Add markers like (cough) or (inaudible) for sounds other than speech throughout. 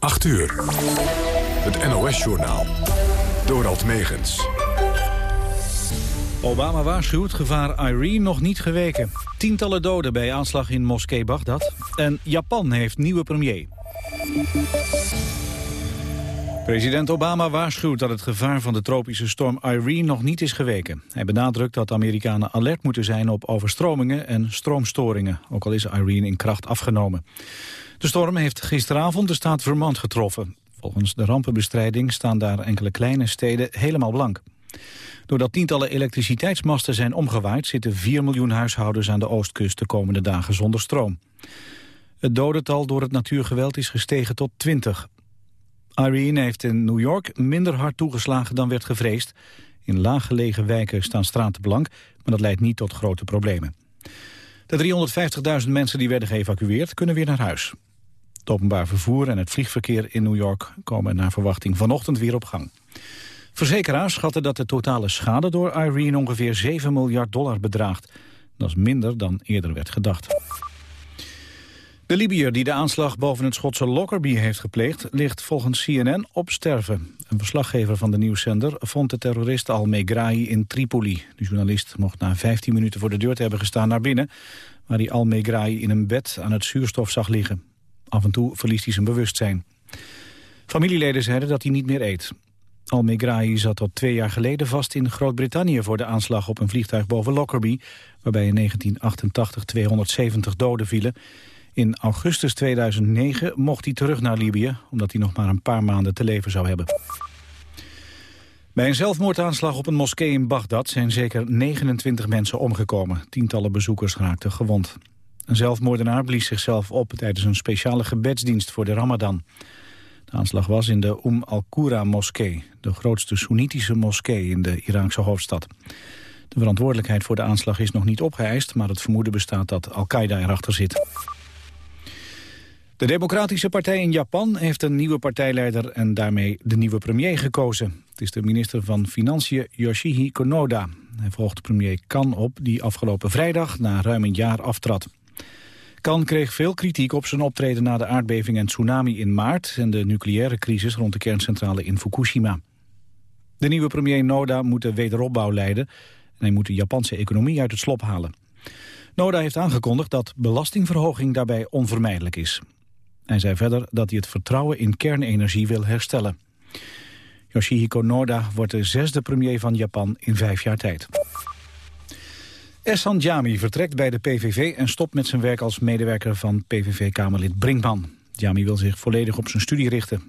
8 uur. Het NOS-journaal. Dorald Megens. Obama waarschuwt gevaar Irene nog niet geweken. Tientallen doden bij aanslag in moskee Bagdad. En Japan heeft nieuwe premier. President Obama waarschuwt dat het gevaar van de tropische storm Irene nog niet is geweken. Hij benadrukt dat Amerikanen alert moeten zijn op overstromingen en stroomstoringen, ook al is Irene in kracht afgenomen. De storm heeft gisteravond de staat Vermont getroffen. Volgens de rampenbestrijding staan daar enkele kleine steden helemaal blank. Doordat tientallen elektriciteitsmasten zijn omgewaaid... zitten 4 miljoen huishoudens aan de oostkust de komende dagen zonder stroom. Het dodental door het natuurgeweld is gestegen tot 20. Irene heeft in New York minder hard toegeslagen dan werd gevreesd. In laaggelegen wijken staan straten blank, maar dat leidt niet tot grote problemen. De 350.000 mensen die werden geëvacueerd kunnen weer naar huis. Het openbaar vervoer en het vliegverkeer in New York komen naar verwachting vanochtend weer op gang. Verzekeraars schatten dat de totale schade door Irene ongeveer 7 miljard dollar bedraagt. Dat is minder dan eerder werd gedacht. De Libiër die de aanslag boven het Schotse Lockerbie heeft gepleegd... ligt volgens CNN op sterven. Een verslaggever van de nieuwszender vond de terrorist Al-Megrahi in Tripoli. De journalist mocht na 15 minuten voor de deur te hebben gestaan naar binnen... waar hij Al-Megrahi in een bed aan het zuurstof zag liggen. Af en toe verliest hij zijn bewustzijn. Familieleden zeiden dat hij niet meer eet. Al-Megrahi zat tot twee jaar geleden vast in Groot-Brittannië... voor de aanslag op een vliegtuig boven Lockerbie... waarbij in 1988 270 doden vielen. In augustus 2009 mocht hij terug naar Libië... omdat hij nog maar een paar maanden te leven zou hebben. Bij een zelfmoordaanslag op een moskee in Bagdad zijn zeker 29 mensen omgekomen. Tientallen bezoekers raakten gewond. Een zelfmoordenaar blies zichzelf op tijdens een speciale gebedsdienst voor de Ramadan. De aanslag was in de Umm al-Qura-moskee, de grootste Soenitische moskee in de Iraakse hoofdstad. De verantwoordelijkheid voor de aanslag is nog niet opgeëist, maar het vermoeden bestaat dat Al-Qaeda erachter zit. De Democratische Partij in Japan heeft een nieuwe partijleider en daarmee de nieuwe premier gekozen. Het is de minister van Financiën Yoshihiko Konoda. Hij volgt premier Kan op, die afgelopen vrijdag na ruim een jaar aftrad. Kan kreeg veel kritiek op zijn optreden na de aardbeving en tsunami in maart... en de nucleaire crisis rond de kerncentrale in Fukushima. De nieuwe premier Noda moet de wederopbouw leiden... en hij moet de Japanse economie uit het slop halen. Noda heeft aangekondigd dat belastingverhoging daarbij onvermijdelijk is. Hij zei verder dat hij het vertrouwen in kernenergie wil herstellen. Yoshihiko Noda wordt de zesde premier van Japan in vijf jaar tijd. Essan Jami vertrekt bij de PVV en stopt met zijn werk als medewerker van PVV-kamerlid Brinkman. Jami wil zich volledig op zijn studie richten.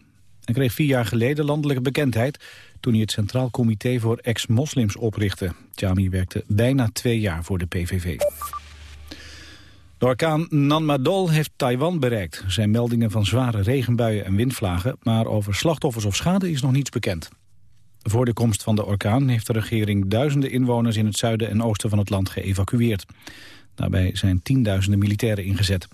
Hij kreeg vier jaar geleden landelijke bekendheid toen hij het Centraal Comité voor Ex-Moslims oprichtte. Jami werkte bijna twee jaar voor de PVV. De orkaan Nanmadol heeft Taiwan bereikt. Er zijn meldingen van zware regenbuien en windvlagen... maar over slachtoffers of schade is nog niets bekend. Voor de komst van de orkaan heeft de regering duizenden inwoners in het zuiden en oosten van het land geëvacueerd. Daarbij zijn tienduizenden militairen ingezet.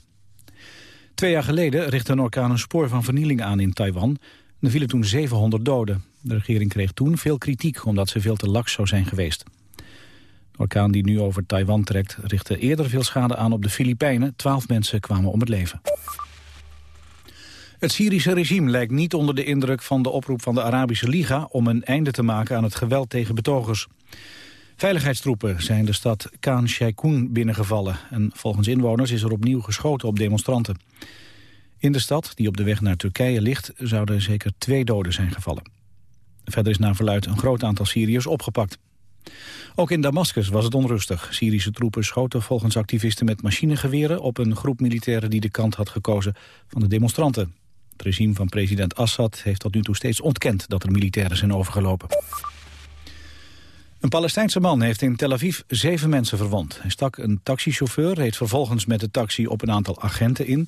Twee jaar geleden richtte een orkaan een spoor van vernieling aan in Taiwan. Er vielen toen 700 doden. De regering kreeg toen veel kritiek omdat ze veel te laks zou zijn geweest. Orkaan die nu over Taiwan trekt richtte eerder veel schade aan op de Filipijnen. Twaalf mensen kwamen om het leven. Het Syrische regime lijkt niet onder de indruk van de oproep van de Arabische Liga... om een einde te maken aan het geweld tegen betogers. Veiligheidstroepen zijn de stad Khan Sheikhoun binnengevallen... en volgens inwoners is er opnieuw geschoten op demonstranten. In de stad, die op de weg naar Turkije ligt, zouden zeker twee doden zijn gevallen. Verder is naar verluid een groot aantal Syriërs opgepakt. Ook in Damascus was het onrustig. Syrische troepen schoten volgens activisten met machinegeweren... op een groep militairen die de kant had gekozen van de demonstranten. Het regime van president Assad heeft tot nu toe steeds ontkend dat er militairen zijn overgelopen. Een Palestijnse man heeft in Tel Aviv zeven mensen verwond. Hij stak een taxichauffeur, reed vervolgens met de taxi op een aantal agenten in.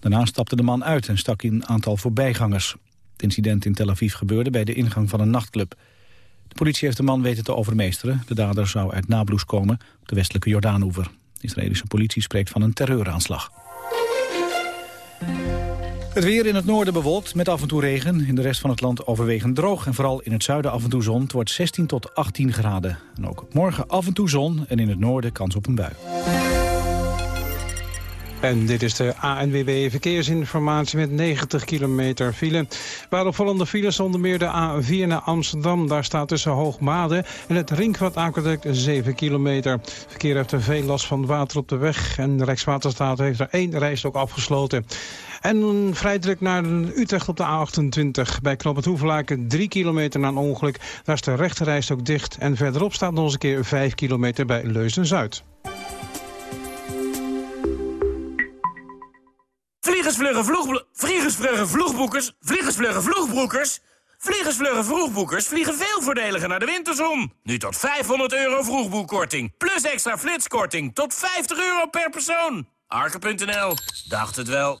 Daarna stapte de man uit en stak in een aantal voorbijgangers. Het incident in Tel Aviv gebeurde bij de ingang van een nachtclub. De politie heeft de man weten te overmeesteren. De dader zou uit Nablus komen op de westelijke Jordaanoever. De Israëlische politie spreekt van een terreuraanslag. Het weer in het noorden bewolkt met af en toe regen. In de rest van het land overwegend droog. En vooral in het zuiden af en toe zon. Het wordt 16 tot 18 graden. En ook morgen af en toe zon en in het noorden kans op een bui. En dit is de ANWB Verkeersinformatie met 90 kilometer file. Waar opvallende files onder meer de A4 naar Amsterdam. Daar staat tussen Hoogmade en het Ringvat Aqueduct 7 kilometer. Verkeer heeft er veel last van water op de weg. En Rijkswaterstaat heeft er één reis ook afgesloten. En vrij druk naar Utrecht op de A28. Bij Knoop het Hoevelaken 3 kilometer na een ongeluk. Daar is de rechterreis ook dicht. En verderop staat nog eens een keer 5 kilometer bij Leusden-Zuid. Vliegersvluggen vloeg... Vliegersvluggen vloegboekers... Vliegersvluggen vloegbroekers... Vliegersvluggen vroegboekers vliegen veel voordeliger naar de winterzon. Nu tot 500 euro vroegboekkorting. Plus extra flitskorting tot 50 euro per persoon. Arke.nl. Dacht het wel.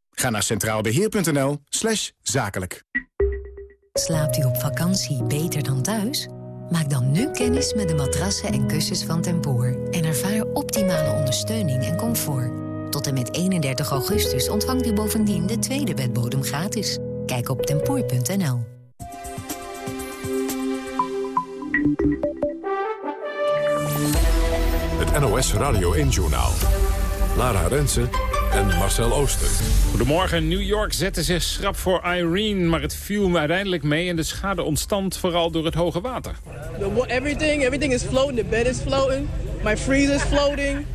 Ga naar centraalbeheer.nl slash zakelijk. Slaapt u op vakantie beter dan thuis? Maak dan nu kennis met de matrassen en kussens van Tempoor... en ervaar optimale ondersteuning en comfort. Tot en met 31 augustus ontvangt u bovendien de tweede bedbodem gratis. Kijk op tempoor.nl. Het NOS Radio 1-journaal. Lara Rensen en Marcel Ooster. Goedemorgen. New York zette zich schrap voor Irene, maar het viel uiteindelijk mee en de schade ontstond vooral door het hoge water. Everything, everything is floating. The bed is floating. My freezer is floating.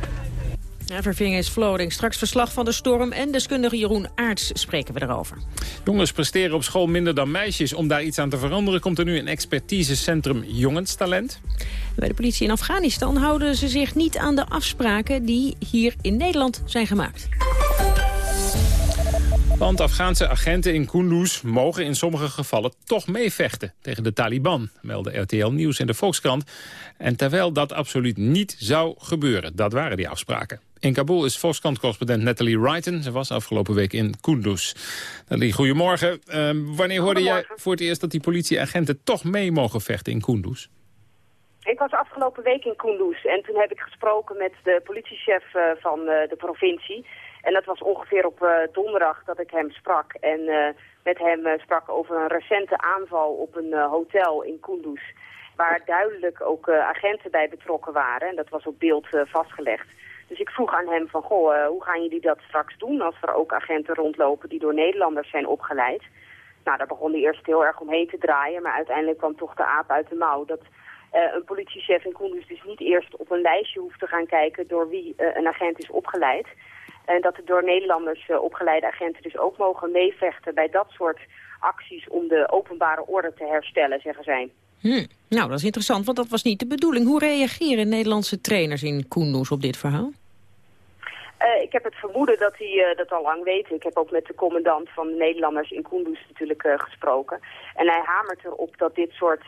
Everything is floating. Straks verslag van de storm en deskundige Jeroen Aarts spreken we erover. Jongens presteren op school minder dan meisjes. Om daar iets aan te veranderen komt er nu een expertisecentrum jongenstalent. Bij de politie in Afghanistan houden ze zich niet aan de afspraken die hier in Nederland zijn gemaakt. Want Afghaanse agenten in Kunduz mogen in sommige gevallen toch meevechten tegen de Taliban, melden RTL Nieuws en de Volkskrant. En terwijl dat absoluut niet zou gebeuren, dat waren die afspraken. In Kabul is Volkskrant-correspondent Natalie Wrighton. Ze was afgelopen week in Kunduz. Natalie, goedemorgen. Uh, wanneer hoorde jij voor het eerst dat die politieagenten toch mee mogen vechten in Kunduz? Ik was afgelopen week in Kunduz en toen heb ik gesproken met de politiechef uh, van uh, de provincie. En dat was ongeveer op uh, donderdag dat ik hem sprak. En met hem sprak over een recente aanval op een hotel in Kunduz. Waar duidelijk ook agenten bij betrokken waren. En dat was op beeld vastgelegd. Dus ik vroeg aan hem van, goh, hoe gaan jullie dat straks doen als er ook agenten rondlopen die door Nederlanders zijn opgeleid? Nou, daar begon hij eerst heel erg omheen te draaien, maar uiteindelijk kwam toch de aap uit de mouw. Dat een politiechef in Kunduz dus niet eerst op een lijstje hoeft te gaan kijken door wie een agent is opgeleid. En dat de door Nederlanders opgeleide agenten dus ook mogen meevechten bij dat soort acties om de openbare orde te herstellen, zeggen zij. Hm. Nou, dat is interessant, want dat was niet de bedoeling. Hoe reageren Nederlandse trainers in Kunduz op dit verhaal? Uh, ik heb het vermoeden dat hij uh, dat al lang weet. Ik heb ook met de commandant van de Nederlanders in Kunduz natuurlijk uh, gesproken. En hij hamert erop dat dit soort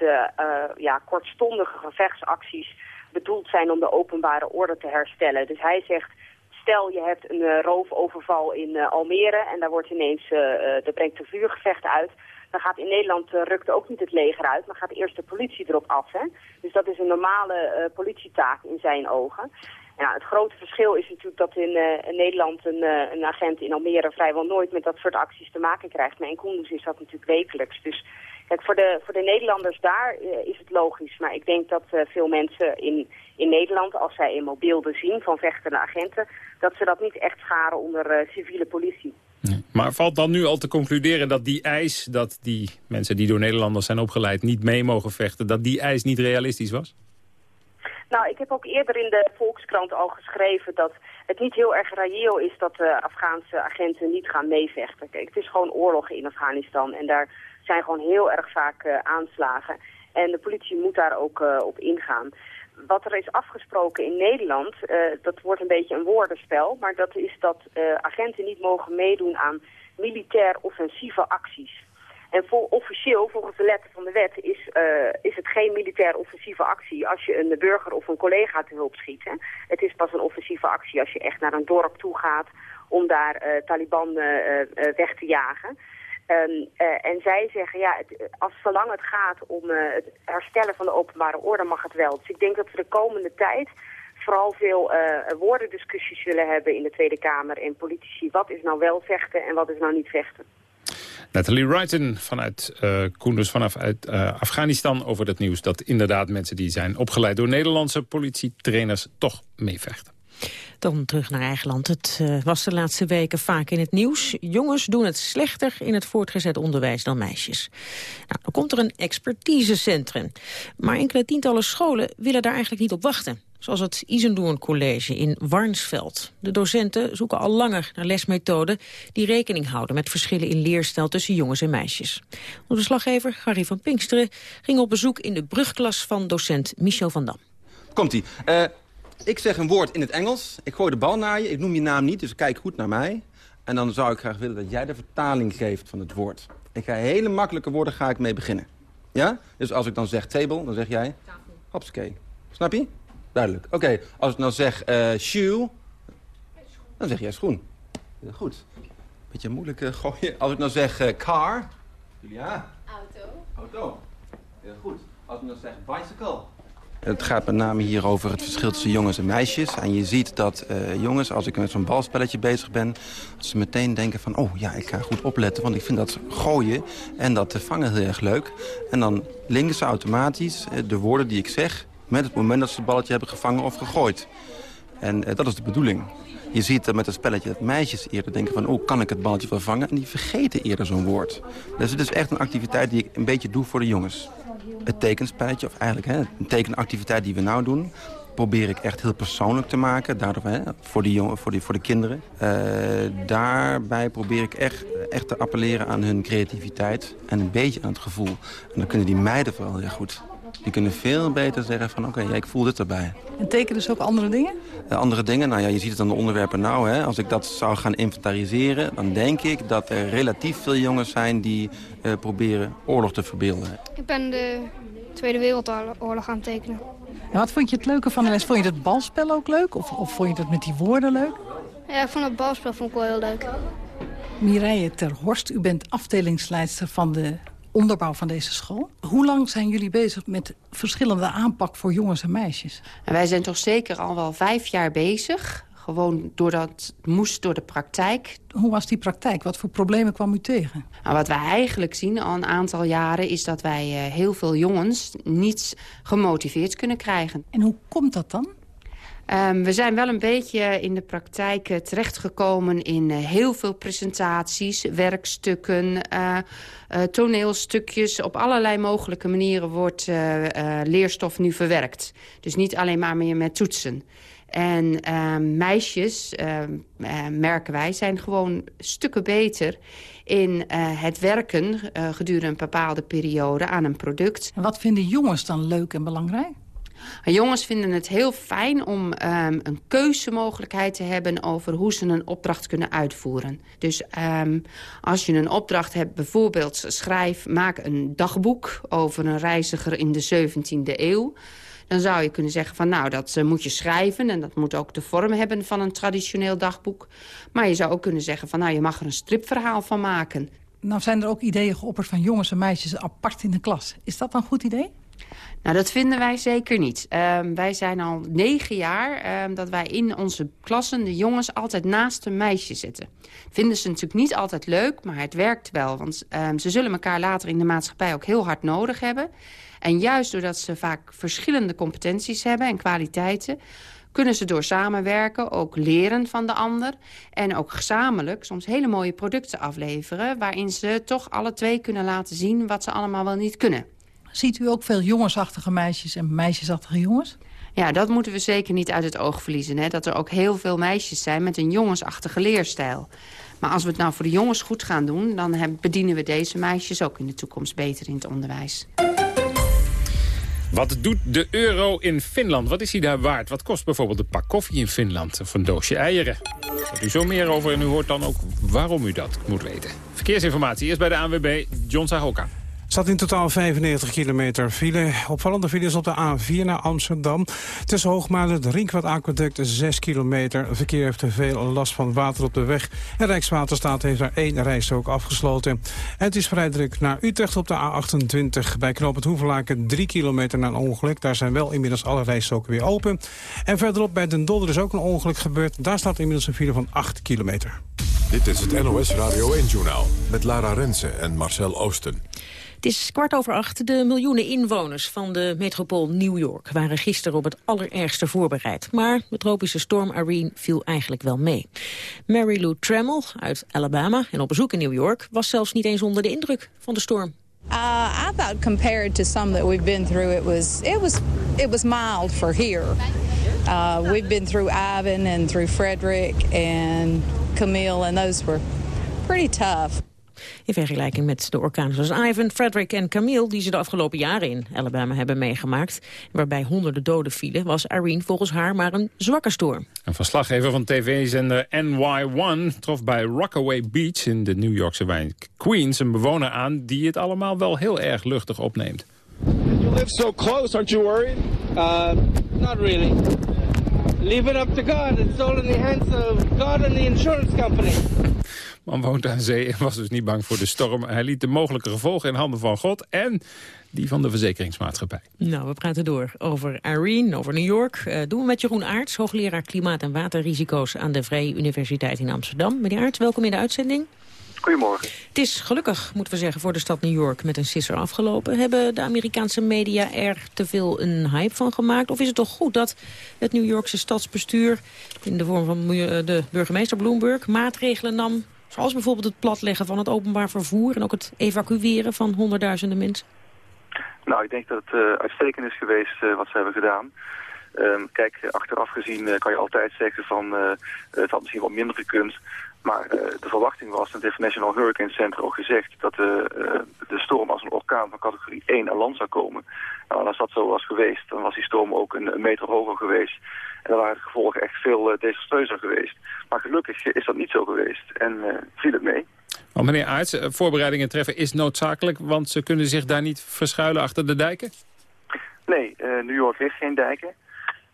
ja, kortstondige gevechtsacties bedoeld zijn om de openbare orde te herstellen. Dus hij zegt, stel je hebt een roofoverval in Almere en daar wordt ineens, er brengt een vuurgevecht uit dan gaat in Nederland uh, rukt ook niet het leger uit, maar gaat eerst de politie erop af. Hè? Dus dat is een normale uh, politietaak in zijn ogen. Ja, het grote verschil is natuurlijk dat in, in Nederland een, een, agent in Almere vrijwel nooit met dat soort acties te maken krijgt. Maar in Kunduz is dat natuurlijk wekelijks. Dus kijk, voor de, voor de Nederlanders daar is het logisch. Maar ik denk dat veel mensen in, in Nederland, als zij eenmaal beelden zien van vechtende agenten, dat ze dat niet echt scharen onder civiele politie. Maar valt dan nu al te concluderen dat die eis... dat die mensen die door Nederlanders zijn opgeleid niet mee mogen vechten... dat die eis niet realistisch was? Nou, ik heb ook eerder in de Volkskrant al geschreven dat het niet heel erg reëel is dat de Afghaanse agenten niet gaan meevechten. Kijk, het is gewoon oorlog in Afghanistan en daar zijn gewoon heel erg vaak uh, aanslagen. En de politie moet daar ook uh, op ingaan wat er is afgesproken in Nederland, uh, dat wordt een beetje een woordenspel, maar dat is dat agenten niet mogen meedoen aan militair offensieve acties. En vol, officieel, volgens de letter van de wet, is, is het geen militair offensieve actie als je een burger of een collega te hulp schiet. Hè. Het is pas een offensieve actie als je echt naar een dorp toe gaat om daar Taliban weg te jagen. Um, en zij zeggen, ja, het, als, zolang het gaat om uh, het herstellen van de openbare orde mag het wel. Dus ik denk dat we de komende tijd vooral veel uh, woordendiscussies zullen hebben in de Tweede Kamer en politici. Wat is nou wel vechten en wat is nou niet vechten? Nathalie Wrighton vanuit uh, vanaf uit, uh, Afghanistan over het nieuws... dat inderdaad mensen die zijn opgeleid door Nederlandse politietrainers toch meevechten. Dan terug naar eigen land. Het uh, was de laatste weken vaak in het nieuws. Jongens doen het slechter in het voortgezet onderwijs dan meisjes. Nou, dan komt er een expertisecentrum. Maar enkele tientallen scholen willen daar eigenlijk niet op wachten. Zoals het Isendoorn College in Warnsveld. De docenten zoeken al langer naar lesmethoden... die rekening houden met verschillen in leerstijl tussen jongens en meisjes. Onze slaggever, Harry van Pinksteren, ging op bezoek in de brugklas van docent Michel van Dam. Komt-ie. Uh, ik zeg een woord in het Engels. Ik gooi de bal naar je. Ik noem je naam niet, dus kijk goed naar mij. En dan zou ik graag willen dat jij de vertaling geeft van het woord. Ik ga hele makkelijke woorden ga ik mee beginnen. Ja? Dus als ik dan zeg table, dan zeg jij... Tafel. Hopsakee. Snap je? Duidelijk. Oké, als ik dan zeg uh, shoe, dan zeg jij schoen. Goed. Beetje moeilijk uh, gooien. Als ik dan zeg uh, car... Julia? Auto. Auto. Heel goed. Als ik dan zeg bicycle... Het gaat met name hier over het verschil tussen jongens en meisjes. En je ziet dat uh, jongens, als ik met zo'n balspelletje bezig ben... ze meteen denken van, oh ja, ik ga goed opletten... want ik vind dat gooien en dat vangen heel erg leuk. En dan linken ze automatisch de woorden die ik zeg... met het moment dat ze het balletje hebben gevangen of gegooid. En uh, dat is de bedoeling. Je ziet met het spelletje dat meisjes eerder denken van... oh, kan ik het balletje wel vangen? En die vergeten eerder zo'n woord. Dus het is echt een activiteit die ik een beetje doe voor de jongens het tekenspelletje, of eigenlijk hè, een tekenactiviteit die we nou doen probeer ik echt heel persoonlijk te maken. Daardoor, hè, voor, die voor, die, voor de kinderen. Uh, daarbij probeer ik echt, echt te appelleren aan hun creativiteit. En een beetje aan het gevoel. En dan kunnen die meiden vooral heel goed. Die kunnen veel beter zeggen van oké, okay, ja, ik voel dit erbij. En tekenen dus ook andere dingen? Uh, andere dingen, nou ja, je ziet het aan de onderwerpen nou. Hè. Als ik dat zou gaan inventariseren, dan denk ik dat er relatief veel jongens zijn die uh, proberen oorlog te verbeelden. Ik ben de Tweede Wereldoorlog aan het tekenen. En wat vond je het leuke van de les? Vond je het balspel ook leuk? Of, of vond je het met die woorden leuk? Ja, ik vond het balspel vond ik wel heel leuk. Mireille Ter Horst, u bent afdelingsleidster van de onderbouw van deze school. Hoe lang zijn jullie bezig met verschillende aanpak voor jongens en meisjes? En wij zijn toch zeker al wel vijf jaar bezig. Gewoon doordat het moest door de praktijk. Hoe was die praktijk? Wat voor problemen kwam u tegen? Nou, wat wij eigenlijk zien al een aantal jaren... is dat wij uh, heel veel jongens niet gemotiveerd kunnen krijgen. En hoe komt dat dan? Um, we zijn wel een beetje in de praktijk uh, terechtgekomen in uh, heel veel presentaties, werkstukken, uh, toneelstukjes. Op allerlei mogelijke manieren wordt leerstof nu verwerkt. Dus niet alleen maar meer met toetsen. En ehm, meisjes, ehm, merken wij, zijn gewoon stukken beter in het werken gedurende een bepaalde periode aan een product. En wat vinden jongens dan leuk en belangrijk? Jongens vinden het heel fijn om um, een keuzemogelijkheid te hebben... over hoe ze een opdracht kunnen uitvoeren. Dus um, als je een opdracht hebt, bijvoorbeeld schrijf... maak een dagboek over een reiziger in de 17e eeuw dan zou je kunnen zeggen van nou, dat uh, moet je schrijven... en dat moet ook de vorm hebben van een traditioneel dagboek. Maar je zou ook kunnen zeggen van nou, je mag er een stripverhaal van maken. Nou zijn er ook ideeën geopperd van jongens en meisjes apart in de klas. Is dat een goed idee? Nou, dat vinden wij zeker niet. Um, wij zijn al negen jaar um, dat wij in onze klassen de jongens altijd naast de meisjes zitten. Vinden ze natuurlijk niet altijd leuk, maar het werkt wel. Want um, ze zullen elkaar later in de maatschappij ook heel hard nodig hebben. En juist doordat ze vaak verschillende competenties hebben en kwaliteiten kunnen ze door samenwerken ook leren van de ander... en ook gezamenlijk soms hele mooie producten afleveren... waarin ze toch alle twee kunnen laten zien wat ze allemaal wel niet kunnen. Ziet u ook veel jongensachtige meisjes en meisjesachtige jongens? Ja, dat moeten we zeker niet uit het oog verliezen. Hè? Dat er ook heel veel meisjes zijn met een jongensachtige leerstijl. Maar als we het nou voor de jongens goed gaan doen... dan bedienen we deze meisjes ook in de toekomst beter in het onderwijs. Wat doet de euro in Finland? Wat is hij daar waard? Wat kost bijvoorbeeld een pak koffie in Finland? Of een doosje eieren? Daar u zo meer over en u hoort dan ook waarom u dat moet weten. Verkeersinformatie eerst bij de ANWB, John Sahoka staat in totaal 95 kilometer file. Opvallende files op de A4 naar Amsterdam. Tussen Hoogmade het Rinkwad Aquaduct 6 kilometer. Verkeer heeft te veel last van water op de weg. En Rijkswaterstaat heeft daar één rijstrook afgesloten. En het is vrij druk naar Utrecht op de A28. Bij Knoop het Hoevelaken 3 kilometer na een ongeluk. Daar zijn wel inmiddels alle rijstroken weer open. En verderop bij Den Dolder is ook een ongeluk gebeurd. Daar staat inmiddels een file van 8 kilometer. Dit is het NOS Radio 1-journaal met Lara Rensen en Marcel Oosten. Het is kwart over acht. De miljoenen inwoners van de metropool New York waren gisteren op het allerergste voorbereid. Maar de tropische storm Irene viel eigenlijk wel mee. Mary Lou Trammell uit Alabama en op bezoek in New York was zelfs niet eens onder de indruk van de storm. Uh, I compared to some that we've been through, it was it was it was mild for here. Uh, we've been through Ivan and through Frederick and Camille, and those were pretty tough. In vergelijking met de orkanen zoals Ivan, Frederick en Camille... die ze de afgelopen jaren in Alabama hebben meegemaakt... waarbij honderden doden vielen, was Irene volgens haar maar een zwakke storm. Een verslaggever van tv-zender NY1 trof bij Rockaway Beach... in de New Yorkse wijk Queens een bewoner aan... die het allemaal wel heel erg luchtig opneemt. You live so close, aren't you worried? Uh, not really. Leave it up to God. It's all in the hands of God and the insurance company man woont aan zee en was dus niet bang voor de storm. Hij liet de mogelijke gevolgen in handen van God en die van de verzekeringsmaatschappij. Nou, we praten door over Irene, over New York. Uh, doen we met Jeroen Aarts, hoogleraar klimaat- en waterrisico's... aan de Vrije Universiteit in Amsterdam. Meneer Aarts, welkom in de uitzending. Goedemorgen. Het is gelukkig, moeten we zeggen, voor de stad New York met een sisser afgelopen. Hebben de Amerikaanse media er te veel een hype van gemaakt? Of is het toch goed dat het New Yorkse stadsbestuur... in de vorm van de burgemeester Bloomberg maatregelen nam Zoals bijvoorbeeld het platleggen van het openbaar vervoer... en ook het evacueren van honderdduizenden mensen? Nou, ik denk dat het uh, uitstekend is geweest uh, wat ze hebben gedaan. Um, kijk, achteraf gezien kan je altijd zeggen van het had misschien wat minder gekund. Maar de verwachting was, het heeft National Hurricane Center ook gezegd... dat de storm als een orkaan van categorie 1 aan land zou komen. Nou, als dat zo was geweest, dan was die storm ook een, een meter hoger geweest. En dan waren de gevolgen echt veel uh, desastreuzer geweest. Maar gelukkig is dat niet zo geweest en viel het mee. Want meneer Aerts, eh, voorbereidingen treffen is noodzakelijk... want ze kunnen zich daar niet verschuilen achter de dijken? Nee, New York heeft geen dijken.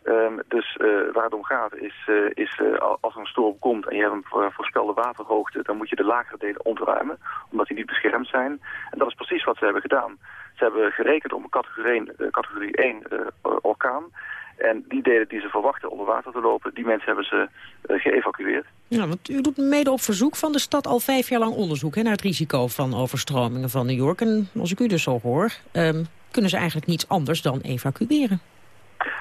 Um, dus uh, waar het om gaat is, uh, is uh, als er een storm komt en je hebt een voorspelde waterhoogte, dan moet je de lagere delen ontruimen, omdat die niet beschermd zijn. En dat is precies wat ze hebben gedaan. Ze hebben gerekend op een categorie 1, categorie 1 orkaan. En die delen die ze verwachten onder water te lopen, die mensen hebben ze geëvacueerd. Ja, want u doet mede op verzoek van de stad al vijf jaar lang onderzoek hè, naar het risico van overstromingen van New York. En als ik u dus zo hoor, um, kunnen ze eigenlijk niets anders dan evacueren.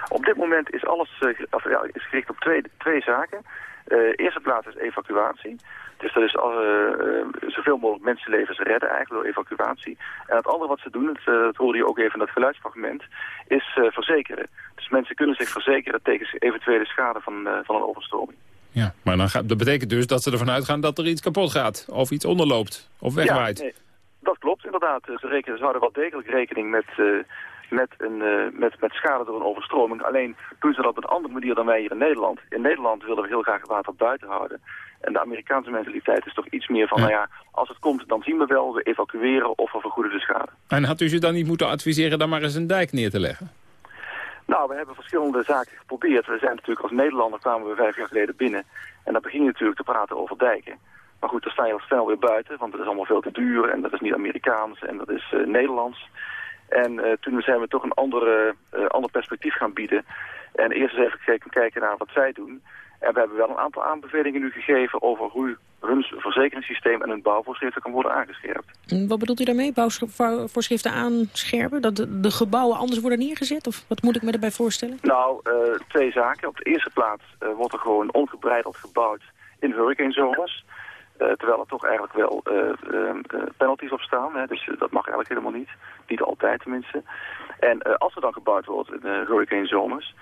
Op dit moment is alles uh, ja, is gericht op twee, twee zaken. Uh, eerste plaats is evacuatie. Dus dat is uh, zoveel mogelijk mensenlevens redden eigenlijk door evacuatie. En het andere wat ze doen, dat, dat hoorde je ook even in dat geluidsfragment, is verzekeren. Dus mensen kunnen zich verzekeren tegen eventuele schade van, van een overstroming. Ja, maar dan gaat, dat betekent dus dat ze ervan uitgaan dat er iets kapot gaat. Of iets onderloopt. Of wegwaait. Ja, nee, dat klopt inderdaad. Ze, rekenen, ze houden wel degelijk rekening met met, een, uh, met, met schade door een overstroming. Alleen doen ze dat op een andere manier dan wij hier in Nederland. In Nederland willen we heel graag het water buiten houden. En de Amerikaanse mentaliteit is toch iets meer van, nou ja, als het komt, dan zien we wel, we evacueren of we vergoeden de schade. En had u ze dan niet moeten adviseren dan maar eens een dijk neer te leggen? Nou, we hebben verschillende zaken geprobeerd. We zijn natuurlijk als Nederlander kwamen we vijf jaar geleden binnen. En dan begin je natuurlijk te praten over dijken. Maar goed, dan sta je al snel weer buiten, want het is allemaal veel te duur en dat is niet Amerikaans en dat is uh, Nederlands. En uh, toen zijn we toch een andere, uh, ander perspectief gaan bieden. En eerst eens even kijken, naar wat zij doen. En we hebben wel een aantal aanbevelingen nu gegeven over hoe hun verzekeringssysteem en hun bouwvoorschriften kan worden aangescherpt. Wat bedoelt u daarmee? Bouwvoorschriften aanscherpen? Dat de, de, gebouwen anders worden neergezet? Of wat moet ik me daarbij voorstellen? Nou, uh, twee zaken. Op de eerste plaats wordt er gewoon ongebreideld gebouwd in hurricanezones. Uh, terwijl er toch eigenlijk wel uh, penalties op staan. Hè, dus dat mag eigenlijk helemaal niet. Niet altijd tenminste. En als er dan gebouwd wordt in hurricane zones,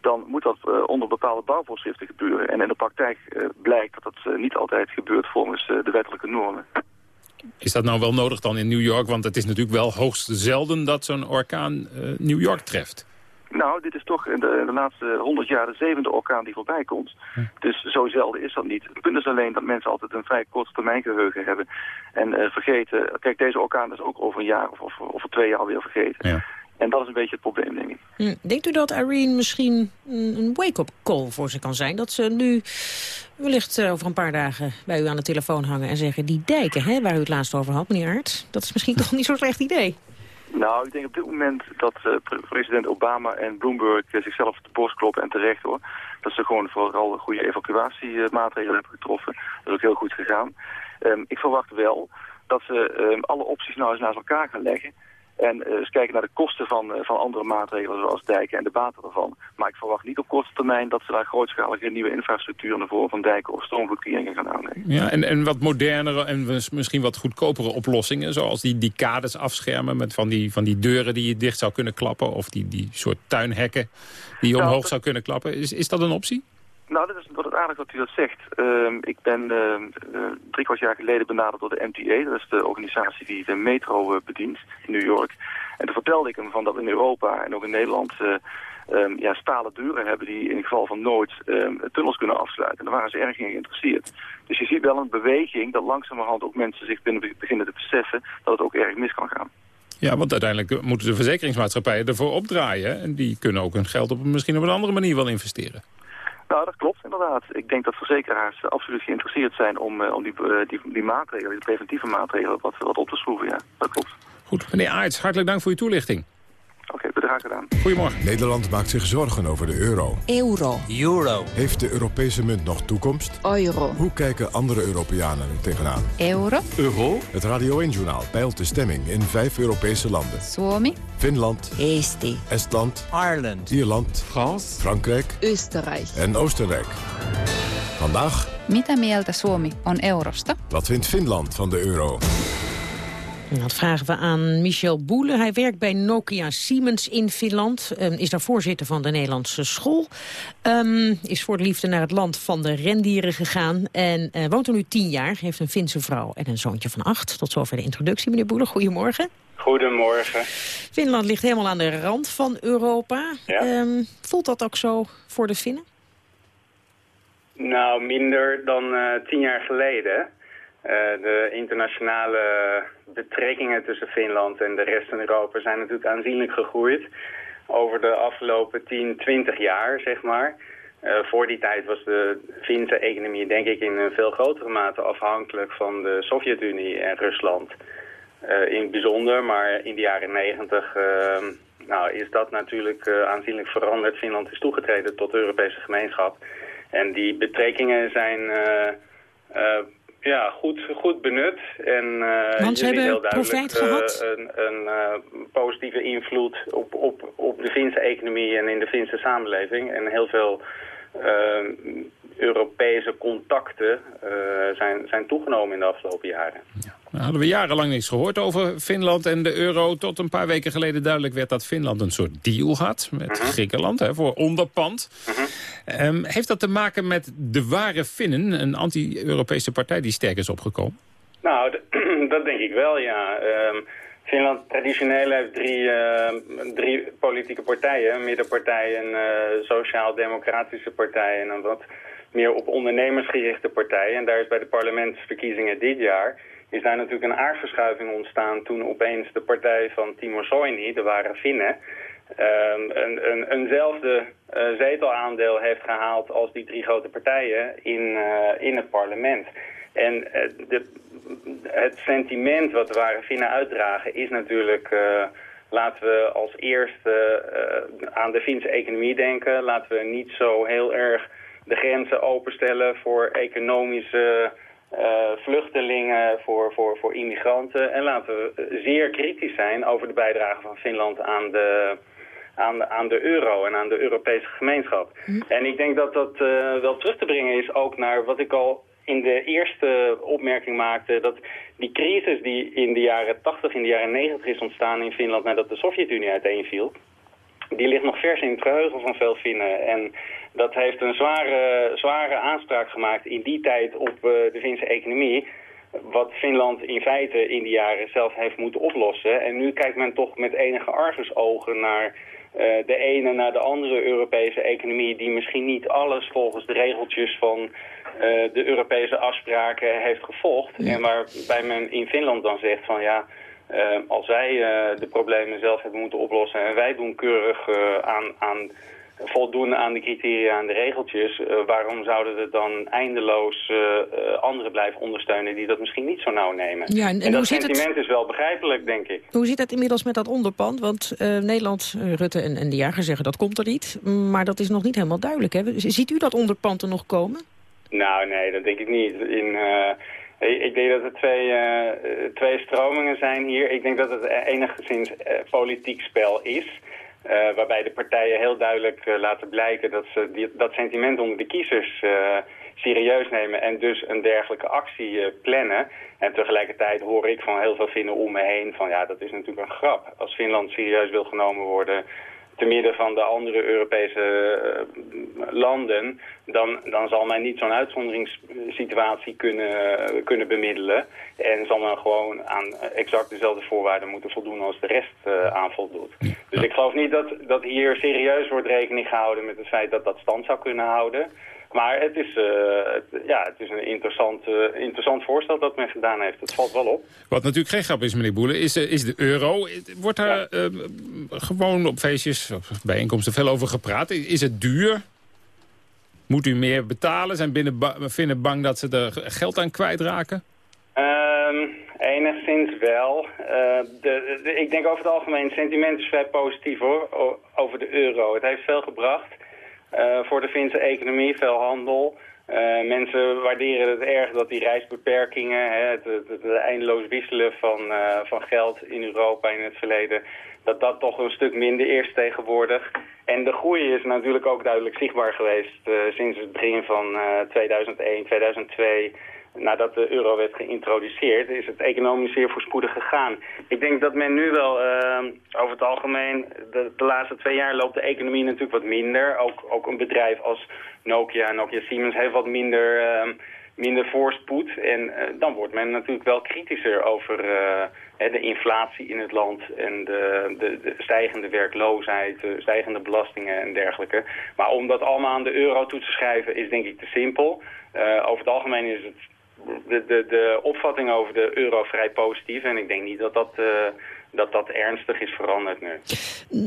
dan moet dat onder bepaalde bouwvoorschriften gebeuren. En in de praktijk blijkt dat dat niet altijd gebeurt volgens de wettelijke normen. Is dat nou wel nodig dan in New York? Want het is natuurlijk wel hoogst zelden dat zo'n orkaan New York treft. Nou, dit is toch in de, de laatste honderd jaar de zevende orkaan die voorbij komt. Dus zo zelden is dat niet. Het punt is alleen dat mensen altijd een vrij korte termijn geheugen hebben. En uh, vergeten, kijk deze orkaan is ook over een jaar of, of over twee jaar alweer vergeten. Ja. En dat is een beetje het probleem, denk ik. Hm. Denkt u dat Irene misschien een wake-up call voor ze kan zijn? Dat ze nu wellicht eh, over een paar dagen bij u aan de telefoon hangen en zeggen... die dijken, hè, waar u het laatst over had, meneer Aert, dat is misschien (laughs) toch niet zo'n slecht idee? Nou, ik denk op dit moment dat uh, president Obama en Bloomberg uh, zichzelf de borst kloppen en terecht hoor. Dat ze gewoon vooral goede evacuatiemaatregelen hebben getroffen. Dat is ook heel goed gegaan. Um, ik verwacht wel dat ze um, alle opties nou eens naast elkaar gaan leggen. En uh, eens kijken naar de kosten van, uh, van andere maatregelen zoals dijken en de baten ervan. Maar ik verwacht niet op korte termijn dat ze daar grootschalige nieuwe infrastructuur naar voren van dijken of stroomvloedkeringen gaan aanleggen. Ja, en, en wat modernere en misschien wat goedkopere oplossingen, zoals die, die kades afschermen met van die, van die deuren die je dicht zou kunnen klappen of die, die soort tuinhekken die je omhoog nou, zou kunnen klappen. Is, is dat een optie? Nou, dat is wat het aardig dat u dat zegt. Uh, ik ben uh, drie kwart jaar geleden benaderd door de MTA. Dat is de organisatie die de metro uh, bedient in New York. En toen vertelde ik hem van dat in Europa en ook in Nederland... Um, ja, stalen deuren hebben die in geval van nood um, tunnels kunnen afsluiten. En daar waren ze erg in geïnteresseerd. Dus je ziet wel een beweging dat langzamerhand ook mensen zich beginnen te beseffen... dat het ook erg mis kan gaan. Ja, want uiteindelijk moeten de verzekeringsmaatschappijen ervoor opdraaien. En die kunnen ook hun geld op, misschien op een andere manier wel investeren. Nou, dat klopt inderdaad. Ik denk dat verzekeraars absoluut geïnteresseerd zijn om, uh, om die, uh, die, die maatregelen, die preventieve maatregelen, wat, wat op te schroeven. Ja, dat klopt. Goed, meneer Aarts, hartelijk dank voor uw toelichting. Oké, okay, bedrag gedaan. Goedemorgen. Nederland maakt zich zorgen over de euro. Euro. Euro. Heeft de Europese munt nog toekomst? Euro. Hoe kijken andere Europeanen er tegenaan? Euro. Euro. Het Radio 1-journaal peilt de stemming in vijf Europese landen. Suomi. Finland. Eesti. Estland. Ireland. Ierland. France. Frankrijk. Oostenrijk. En Oostenrijk. Vandaag... Mitä mieltä Suomi on eurosta? Wat vindt Finland van de euro? Dat vragen we aan Michel Boele. Hij werkt bij Nokia Siemens in Finland. Um, is daar voorzitter van de Nederlandse school. Um, is voor de liefde naar het land van de rendieren gegaan. En uh, woont er nu tien jaar. Heeft een Finse vrouw en een zoontje van acht. Tot zover de introductie, meneer Boele. Goedemorgen. Goedemorgen. Finland ligt helemaal aan de rand van Europa. Ja. Um, voelt dat ook zo voor de Finnen? Nou, minder dan uh, tien jaar geleden. Uh, de internationale betrekkingen tussen Finland en de rest van Europa zijn natuurlijk aanzienlijk gegroeid. Over de afgelopen 10, 20 jaar, zeg maar. Uh, voor die tijd was de Finse economie denk ik in een veel grotere mate afhankelijk van de Sovjet-Unie en Rusland. Uh, in het bijzonder, maar in de jaren 90 nou, is dat natuurlijk aanzienlijk veranderd. Finland is toegetreden tot de Europese gemeenschap. En die betrekkingen zijn ja, goed, goed benut. En, uh, Want ze hebben heel profijt gehad? Een, een uh, positieve invloed op, op, op de Finse economie en in de Finse samenleving. En heel veel Europese contacten zijn, zijn toegenomen in de afgelopen jaren. Ja. Nou, hadden we jarenlang niks gehoord over Finland en de euro. Tot een paar weken geleden duidelijk werd dat Finland een soort deal had met Mhm. Griekenland hè, voor onderpand. Um, heeft dat te maken met de ware Finnen, een anti-Europese partij die sterk is opgekomen? Nou, (clears throat) dat denk ik wel, ja. Um, Finland traditioneel heeft drie, uh, drie politieke partijen. Een middenpartij, een uh, sociaal-democratische partij en een wat meer op ondernemers gerichte partij. En daar is bij de parlementsverkiezingen dit jaar is daar natuurlijk een aardverschuiving ontstaan toen opeens de partij van Timo Soini, de ware Finnen, um, een, een, eenzelfde uh, zetelaandeel heeft gehaald als die drie grote partijen in, uh, in het parlement. En uh, de, het sentiment wat de ware Finnen uitdragen is natuurlijk... Laten we als eerste aan de Finse economie denken. Laten we niet zo heel erg de grenzen openstellen voor economische... Uh, vluchtelingen, voor, voor, voor immigranten. En laten we zeer kritisch zijn over de bijdrage van Finland aan de, aan de, aan de euro en aan de Europese gemeenschap. Mm. En ik denk dat dat uh, wel terug te brengen is ook naar wat ik al in de eerste opmerking maakte... dat die crisis die in de jaren 80, in de jaren 90 is ontstaan in Finland... nadat de Sovjet-Unie uiteenviel... die ligt nog vers in het geheugen van veel Finnen. En dat heeft een zware, zware aanspraak gemaakt in die tijd op uh, de Finse economie. wat Finland in feite in die jaren zelf heeft moeten oplossen. En nu kijkt men toch met enige argusogen naar uh, de ene naar de andere Europese economie... die misschien niet alles volgens de regeltjes van uh, de Europese afspraken heeft gevolgd. En waarbij men in Finland dan zegt van ja... Uh, als wij de problemen zelf hebben moeten oplossen en wij doen keurig aan, aan voldoen aan de criteria en de regeltjes... Uh, waarom zouden we dan eindeloos uh, anderen blijven ondersteunen... die dat misschien niet zo nauw nemen? Ja, en, en, dat sentiment het... is wel begrijpelijk, denk ik. Hoe zit het inmiddels met dat onderpand? Want Nederland, Rutte en, en de jager zeggen dat komt er niet. Maar dat is nog niet helemaal duidelijk. Hè? Ziet u dat onderpand er nog komen? Nou, nee, dat denk ik niet. In... Ik denk dat er twee, uh, twee stromingen zijn hier. Ik denk dat het enigszins uh, politiek spel is. Uh, waarbij de partijen heel duidelijk uh, laten blijken dat ze die, dat sentiment onder de kiezers uh, serieus nemen en dus een dergelijke actie plannen. En tegelijkertijd hoor ik van heel veel Finnen om me heen van ja, dat is natuurlijk een grap. Als Finland serieus wil genomen worden te midden van de andere Europese landen, dan, dan zal men niet zo'n uitzonderingssituatie kunnen, kunnen bemiddelen. En zal men gewoon aan exact dezelfde voorwaarden moeten voldoen als de rest uh, aan voldoet. Dus ik geloof niet dat, dat hier serieus wordt rekening gehouden met het feit dat dat stand zou kunnen houden. Maar het is, het, ja, het is een interessant, uh, interessant voorstel dat men gedaan heeft. Het valt wel op. Wat natuurlijk geen grap is, meneer Boelen, is, is de euro. Wordt daar ja. gewoon op feestjes, op bijeenkomsten veel over gepraat? Is het duur? Moet u meer betalen? Zijn binnen ba Finnen bang dat ze er geld aan kwijtraken? Um, enigszins wel. Uh, de, de, ik denk over het algemeen, het sentiment is vrij positief hoor, over de euro. Het heeft veel gebracht voor de Finse economie, veel handel. Uh, mensen waarderen het erg dat die reisbeperkingen, hè, het, het, eindeloos wisselen van, van geld in Europa in het verleden, dat dat toch een stuk minder is tegenwoordig. En de groei is natuurlijk ook duidelijk zichtbaar geweest sinds het begin van 2001, 2002 nadat de euro werd geïntroduceerd, is het economisch zeer voorspoedig gegaan. Ik denk dat men nu wel, uh, over het algemeen, de, laatste twee jaar loopt de economie natuurlijk wat minder. Ook, ook een bedrijf als Nokia, Nokia Siemens heeft wat minder, uh, minder voorspoed. En uh, dan wordt men natuurlijk wel kritischer over de inflatie in het land en de, de, de stijgende werkloosheid, de stijgende belastingen en dergelijke. Maar om dat allemaal aan de euro toe te schrijven is denk ik te simpel. over het algemeen is het de, de, de opvatting over de euro vrij positief. En ik denk niet dat dat, uh, dat, dat ernstig is veranderd nu.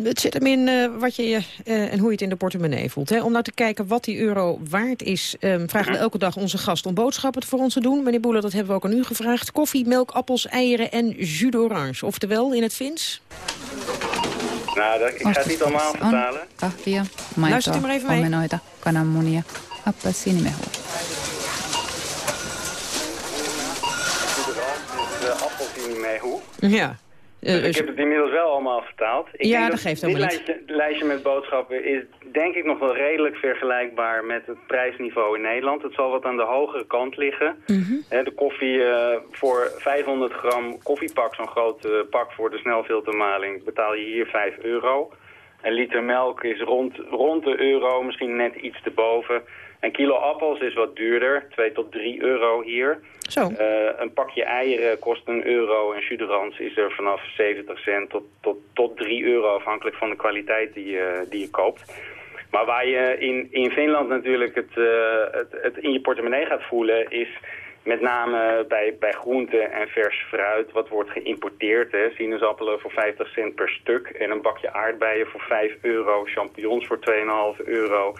Het zit hem in uh, wat je uh, en hoe je het in de portemonnee voelt. Hè? Om nou te kijken wat die euro waard is... Um, vragen we elke dag onze gast om boodschappen voor ons te doen. Meneer Boeler, dat hebben we ook aan u gevraagd. Koffie, melk, appels, eieren en jus d'orange. Oftewel, in het Fins... Nou, dat, ik ga het niet allemaal vertalen. Kahvia, maitoa, omenoita, kananmunia, appelsiinimehu. Mehu. Ja. Uh, dus ik heb het inmiddels wel allemaal vertaald. Ik ja, dat geeft dit helemaal lijstje, lijstje met boodschappen is denk ik nog wel redelijk vergelijkbaar met het prijsniveau in Nederland. Het zal wat aan de hogere kant liggen. Mm -hmm. de koffie uh, voor 500 gram koffiepak, zo'n groot uh, pak voor de snelfiltermaling, betaal je hier 5 euro. Een liter melk is rond, rond de euro, misschien net iets erboven. Een kilo appels is wat duurder, 2 tot 3 euro hier. Zo. Uh, een pakje eieren kost een euro en jus is er vanaf 70 cent tot, tot, tot 3 euro afhankelijk van de kwaliteit die je, die je koopt. Maar waar je in, in Finland natuurlijk het, uh, het, het in je portemonnee gaat voelen is met name bij, bij groenten en vers fruit, wat wordt geïmporteerd. Hè. Sinaasappelen voor 50 cent per stuk en een bakje aardbeien voor 5 euro, champignons voor 2,5 euro.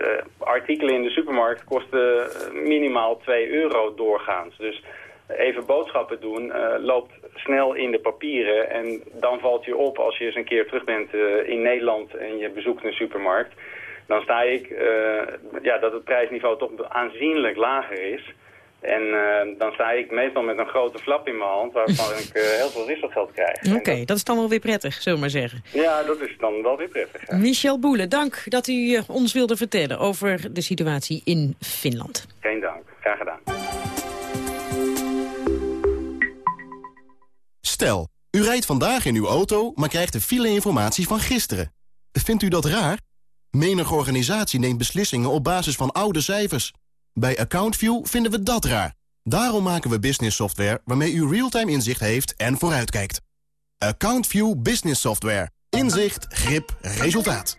Uh, artikelen in de supermarkt kosten minimaal 2 euro doorgaans. Dus even boodschappen doen uh, loopt snel in de papieren. En dan valt je op als je eens een keer terug bent in Nederland en je bezoekt een supermarkt. Dan sta ik ja, dat het prijsniveau toch aanzienlijk lager is. En uh, dan sta ik meestal met een grote flap in mijn hand... waarvan (laughs) ik uh, heel veel wisselgeld krijg. Oké, okay, dat... dat is dan wel weer prettig, zullen we maar zeggen. Ja, dat is dan wel weer prettig. Ja. Michel Boele, dank dat u uh, ons wilde vertellen... over de situatie in Finland. Geen dank, graag gedaan. Stel, u rijdt vandaag in uw auto... maar krijgt de file-informatie van gisteren. Vindt u dat raar? Menige organisatie neemt beslissingen op basis van oude cijfers... Bij AccountView vinden we dat raar. Daarom maken we business software waarmee u real-time inzicht heeft en vooruitkijkt. AccountView Business Software. Inzicht, grip, resultaat.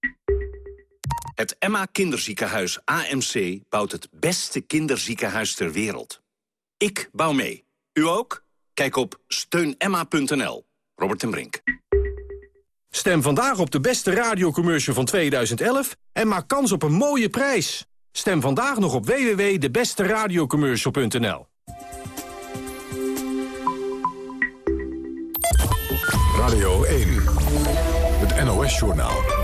Het Emma Kinderziekenhuis AMC bouwt het beste kinderziekenhuis ter wereld. Ik bouw mee. U ook? Kijk op steunemma.nl. Robert ten Brink. Stem vandaag op de beste radiocommercial van 2011 en maak kans op een mooie prijs. Stem vandaag nog op www.debesteradiocommercial.nl. Radio 1, het NOS-journaal.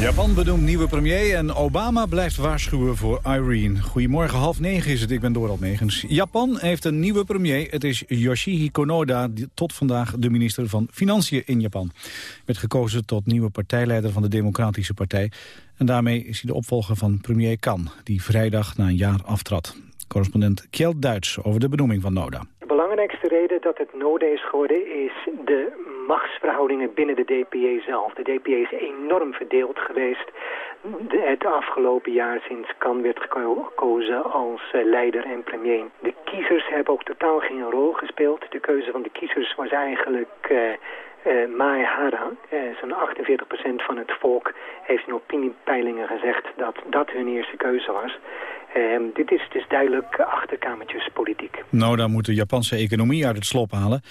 Japan benoemt nieuwe premier en Obama blijft waarschuwen voor Irene. Goedemorgen, half negen is het, ik ben Dorald Megens. Japan heeft een nieuwe premier, het is Yoshihiko Noda... tot vandaag de minister van Financiën in Japan. Werd gekozen tot nieuwe partijleider van de Democratische Partij. En daarmee is hij de opvolger van premier Kan... die vrijdag na een jaar aftrad. Correspondent Kjeld Duits over de benoeming van Noda. Belangrijkste reden dat het Noda is geworden is de machtsverhoudingen binnen de DPA zelf. De DPA is enorm verdeeld geweest het afgelopen jaar sinds Kan werd gekozen als eh, leider en premier. De kiezers hebben ook totaal geen rol gespeeld. De keuze van de kiezers was eigenlijk uh, uh, Mai Hara. Zo'n 48% van het volk heeft in opiniepeilingen gezegd dat dat hun eerste keuze was. Uh, dit is dus duidelijk achterkamertjespolitiek. Nou, dan moet de Japanse economie uit het slop halen.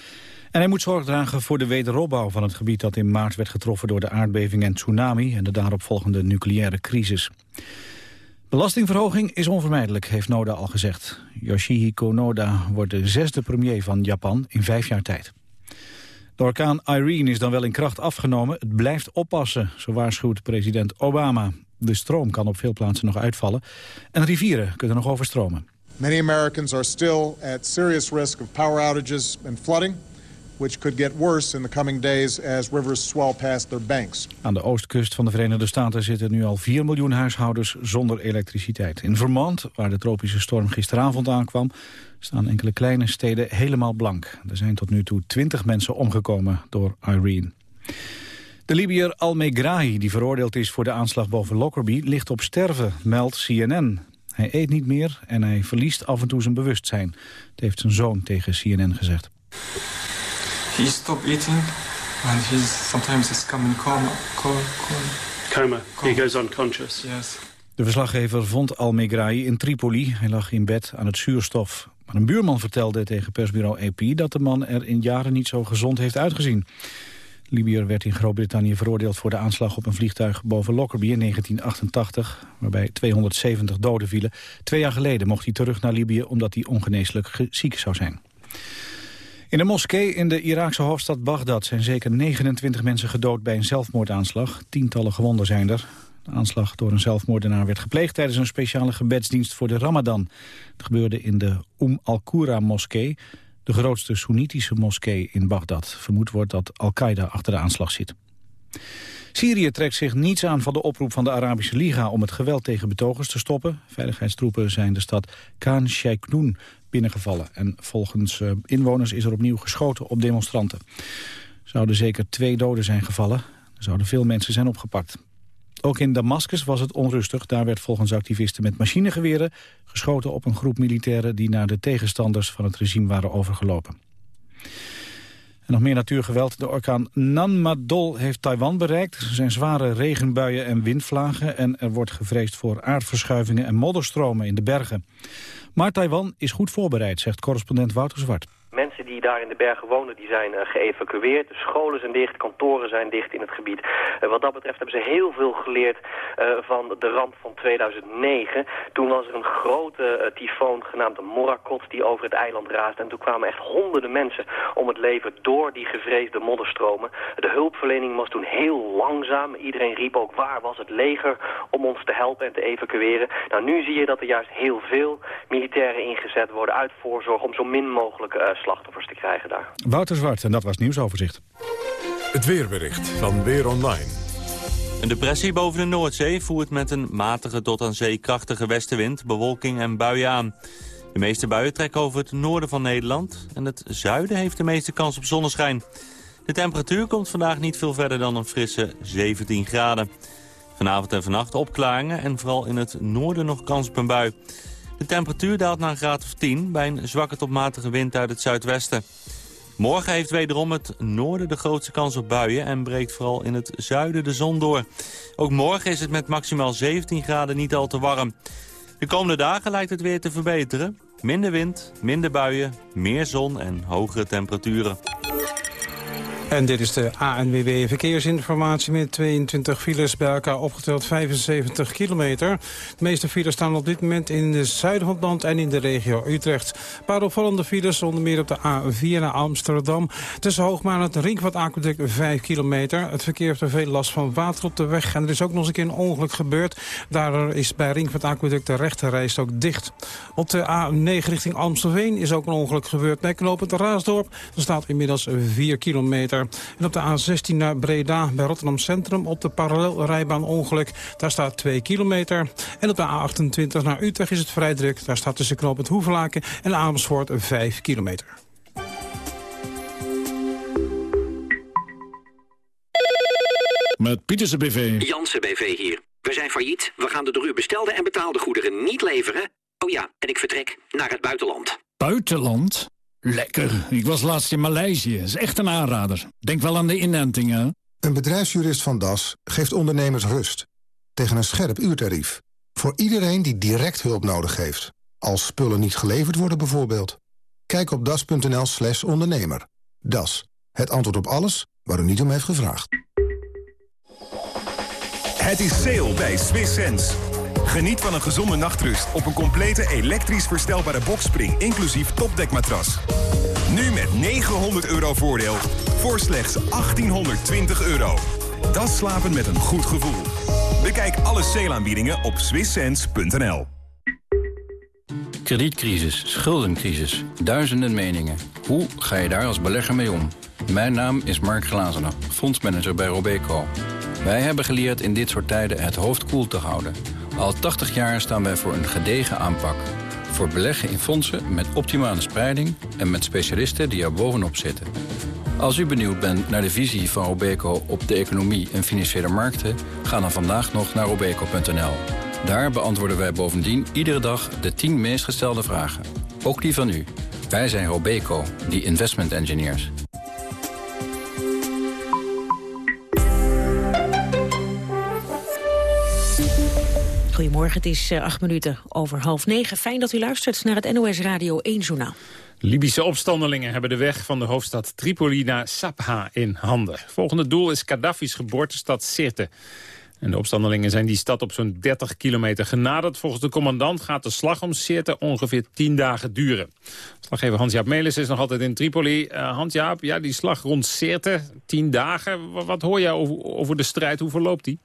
En hij moet zorg dragen voor de wederopbouw van het gebied dat in maart werd getroffen door de aardbeving en tsunami en de daaropvolgende nucleaire crisis. Belastingverhoging is onvermijdelijk, heeft Noda al gezegd. Yoshihiko Noda wordt de zesde premier van Japan in vijf jaar tijd. De orkaan Irene is dan wel in kracht afgenomen. Het blijft oppassen, zo waarschuwt president Obama. De stroom kan op veel plaatsen nog uitvallen en rivieren kunnen nog overstromen. Many Americans are still at serious risk of power outages and flooding which could get worse in the coming days as rivers swell past their banks. Aan de oostkust van de Verenigde Staten zitten nu al 4 miljoen huishoudens zonder elektriciteit. In Vermont, waar de tropische storm gisteravond aankwam, staan enkele kleine steden helemaal blank. Er zijn tot nu toe 20 mensen omgekomen door Irene. De Libiër Al-Megrahi, die veroordeeld is voor de aanslag boven Lockerbie, ligt op sterven, meldt CNN. Hij eet niet meer en hij verliest af en toe zijn bewustzijn. Dat heeft zijn zoon tegen CNN gezegd. He stopped eating and he's sometimes he's coming coma. Coma. Coma. He goes unconscious. Yes. De verslaggever vond Al-Megrahi in Tripoli. Hij lag in bed aan het zuurstof. Maar een buurman vertelde tegen persbureau AP dat de man er in jaren niet zo gezond heeft uitgezien. Libiër werd in Groot-Brittannië veroordeeld voor de aanslag op een vliegtuig boven Lockerbie in 1988, waarbij 270 doden vielen. Twee jaar geleden mocht hij terug naar Libië omdat hij ongeneeslijk ziek zou zijn. In een moskee in de Iraakse hoofdstad Bagdad zijn zeker 29 mensen gedood bij een zelfmoordaanslag. Tientallen gewonden zijn er. De aanslag door een zelfmoordenaar werd gepleegd tijdens een speciale gebedsdienst voor de Ramadan. Het gebeurde in de Umm al-Qura moskee, de grootste Soenitische moskee in Bagdad. Vermoed wordt dat Al-Qaeda achter de aanslag zit. Syrië trekt zich niets aan van de oproep van de Arabische Liga om het geweld tegen betogers te stoppen. Veiligheidstroepen zijn de stad Khan Sheikhoun binnengevallen. En volgens uh, inwoners is er opnieuw geschoten op demonstranten. Zouden zeker twee doden zijn gevallen. Er zouden veel mensen zijn opgepakt. Ook in Damascus was het onrustig. Daar werd volgens activisten met machinegeweren geschoten op een groep militairen die naar de tegenstanders van het regime waren overgelopen. En nog meer natuurgeweld. De orkaan Nanmadol heeft Taiwan bereikt. Er zijn zware regenbuien en windvlagen en er wordt gevreesd voor aardverschuivingen en modderstromen in de bergen. Maar Taiwan is goed voorbereid, zegt correspondent Wouter Zwart. Die daar in de bergen wonen, die zijn geëvacueerd. De scholen zijn dicht, kantoren zijn dicht in het gebied. wat dat betreft hebben ze heel veel geleerd van de ramp van 2009. Toen was er een grote tyfoon genaamd Morakot die over het eiland raasde. En toen kwamen echt honderden mensen om het leven door die gevreesde modderstromen. De hulpverlening was toen heel langzaam. Iedereen riep ook waar was het leger om ons te helpen en te evacueren. Nou, nu zie je dat er juist heel veel militairen ingezet worden uit voorzorg om zo min mogelijk uh, slachtoffers te krijgen daar. Wouter Zwart, en dat was nieuwsoverzicht. Het weerbericht van Weer Online. Een depressie boven de Noordzee voert met een matige tot aan zee krachtige westenwind bewolking en buien aan. De meeste buien trekken over het noorden van Nederland en het zuiden heeft de meeste kans op zonneschijn. De temperatuur komt vandaag niet veel verder dan een frisse 17 graden. Vanavond en vannacht opklaringen en vooral in het noorden nog kans op een bui. De temperatuur daalt naar een graad of 10 bij een zwakke tot matige wind uit het zuidwesten. Morgen heeft wederom het noorden de grootste kans op buien... en breekt vooral in het zuiden de zon door. Ook morgen is het met maximaal 17 graden niet al te warm. De komende dagen lijkt het weer te verbeteren. Minder wind, minder buien, meer zon en hogere temperaturen. En dit is de ANWB Verkeersinformatie met 22 files bij elkaar opgeteld 75 kilometer. De meeste files staan op dit moment in het zuiden van het land en in de regio Utrecht. Een paar opvallende files, onder meer op de A4 naar Amsterdam. Tussen Hoogmaan en het Ringvat Aqueduct 5 kilometer. Het verkeer heeft er veel last van water op de weg. En er is ook nog eens een keer een ongeluk gebeurd. Daardoor is bij Ringvat Aqueduct de rechterreis ook dicht. Op de A9 richting Amstelveen is ook een ongeluk gebeurd bij knooppunt Raasdorp. Er staat inmiddels 4 kilometer. En op de A16 naar Breda bij Rotterdam Centrum op de parallelrijbaan ongeluk. Daar staat 2 kilometer. En op de A28 naar Utrecht is het vrij druk. Daar staat tussen knooppunt Hoevelaken en Amersfoort 5 kilometer. Met Pieterse BV. Jansen BV hier. We zijn failliet. We gaan de door u bestelde en betaalde goederen niet leveren. Oh ja, en ik vertrek naar het buitenland. Buitenland? Lekker. Ik was laatst in Maleisië. is echt een aanrader. Denk wel aan de inentingen. Een bedrijfsjurist van Das geeft ondernemers rust. Tegen een scherp uurtarief. Voor iedereen die direct hulp nodig heeft. Als spullen niet geleverd worden bijvoorbeeld. Kijk op das.nl slash ondernemer. Das. Het antwoord op alles waar u niet om heeft gevraagd. Het is sale bij Swiss Sense. Geniet van een gezonde nachtrust op een complete elektrisch verstelbare bokspring, inclusief topdekmatras. Nu met 900 euro voordeel voor slechts 1820 euro. Dat slapen met een goed gevoel. Bekijk alle sale op swisssense.nl. Kredietcrisis, schuldencrisis, duizenden meningen. Hoe ga je daar als belegger mee om? Mijn naam is Mark Glazenen, fondsmanager bij Robeco. Wij hebben geleerd in dit soort tijden het hoofd koel te houden... Al 80 jaar staan wij voor een gedegen aanpak. Voor beleggen in fondsen met optimale spreiding... en met specialisten die er bovenop zitten. Als u benieuwd bent naar de visie van Robeco op de economie en financiële markten... ga dan vandaag nog naar robeco.nl. Daar beantwoorden wij bovendien iedere dag de 10 meest gestelde vragen. Ook die van u. Wij zijn Robeco, die investment engineers. Goedemorgen, het is uh, acht minuten over half negen. Fijn dat u luistert naar het NOS Radio 1 Journaal. Libische opstandelingen hebben de weg van de hoofdstad Tripoli naar Sabha in handen. Volgende doel is Gaddafi's geboortestad Sirte. En de opstandelingen zijn die stad op zo'n 30 kilometer genaderd. Volgens de commandant gaat de slag om Sirte ongeveer 10 dagen duren. Slaggever Hans-Jaap Melis is nog altijd in Tripoli. Uh, Hans-Jaap, ja, die slag rond Sirte, 10 dagen. Wat hoor jij over, over de strijd? Hoe verloopt die?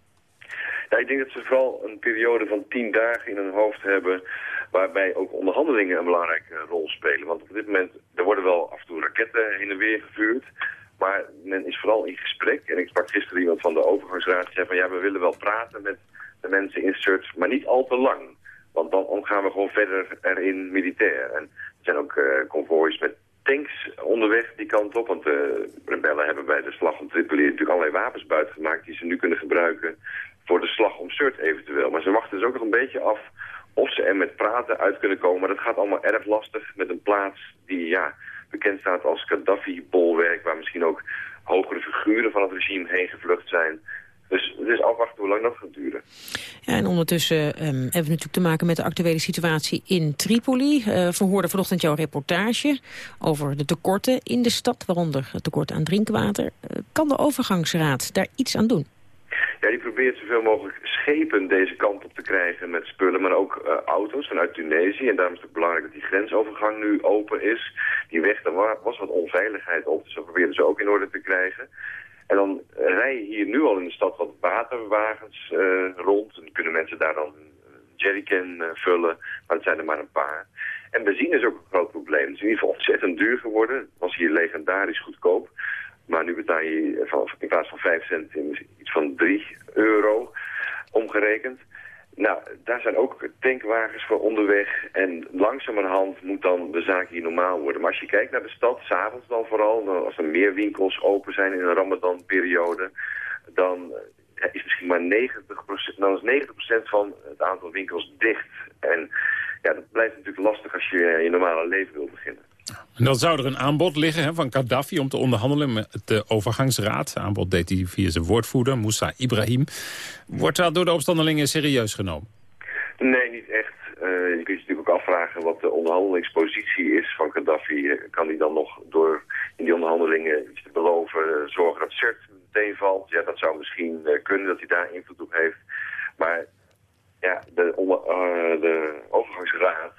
Ja, ik denk dat ze vooral een periode van tien dagen in hun hoofd hebben... waarbij ook onderhandelingen een belangrijke rol spelen. Want op dit moment, er worden wel af en toe raketten heen en weer gevuurd... maar men is vooral in gesprek. En ik sprak gisteren iemand van de overgangsraad... die zei van ja, we willen wel praten met de mensen in search, maar niet al te lang. Want dan gaan we gewoon verder erin militair. En er zijn ook uh, konvoois met tanks onderweg die kant op. Want de rebellen hebben bij de slag om Tripoli natuurlijk allerlei wapens buitengemaakt... die ze nu kunnen gebruiken voor de slag om Surt eventueel. Maar ze wachten dus ook nog een beetje af of ze er met praten uit kunnen komen. Maar dat gaat allemaal erg lastig met een plaats die ja, bekend staat als Gaddafi-bolwerk... waar misschien ook hogere figuren van het regime heen gevlucht zijn. Dus het is afwachten hoe lang dat gaat duren. Ja, en ondertussen um, hebben we natuurlijk te maken met de actuele situatie in Tripoli. Uh, we hoorden vanochtend jouw reportage over de tekorten in de stad, waaronder het tekort aan drinkwater. Uh, kan de overgangsraad daar iets aan doen? Ja, die probeert zoveel mogelijk schepen deze kant op te krijgen met spullen, maar ook uh, auto's vanuit Tunesië. En daarom is het belangrijk dat die grensovergang nu open is. Die weg, daar was wat onveiligheid op, dus dat probeerden ze ook in orde te krijgen. En dan rijden hier nu al in de stad wat waterwagens uh, rond. En kunnen mensen daar dan een jerrycan uh, vullen, maar het zijn er maar een paar. En benzine is ook een groot probleem. Het is in ieder geval ontzettend duur geworden. Het was hier legendarisch goedkoop. Maar nu betaal je in plaats van 5 cent iets van 3 euro omgerekend. Nou, daar zijn ook tankwagens voor onderweg. En langzamerhand moet dan de zaak hier normaal worden. Maar als je kijkt naar de stad, s'avonds dan vooral, als er meer winkels open zijn in een ramadan-periode, dan is misschien maar 90%, dan is 90% van het aantal winkels dicht. En ja, dat blijft natuurlijk lastig als je je normale leven wil beginnen. En dan zou er een aanbod liggen hè, van Gaddafi om te onderhandelen met de overgangsraad. Het aanbod deed hij via zijn woordvoerder, Moussa Ibrahim. Wordt dat door de opstandelingen serieus genomen? Nee, niet echt. Uh, je kunt je natuurlijk ook afvragen wat de onderhandelingspositie is van Gaddafi. Kan hij dan nog door in die onderhandelingen iets te beloven zorgen dat CERT meteen valt? Ja, dat zou misschien uh, kunnen dat hij daar invloed op heeft. Maar ja, de, de overgangsraad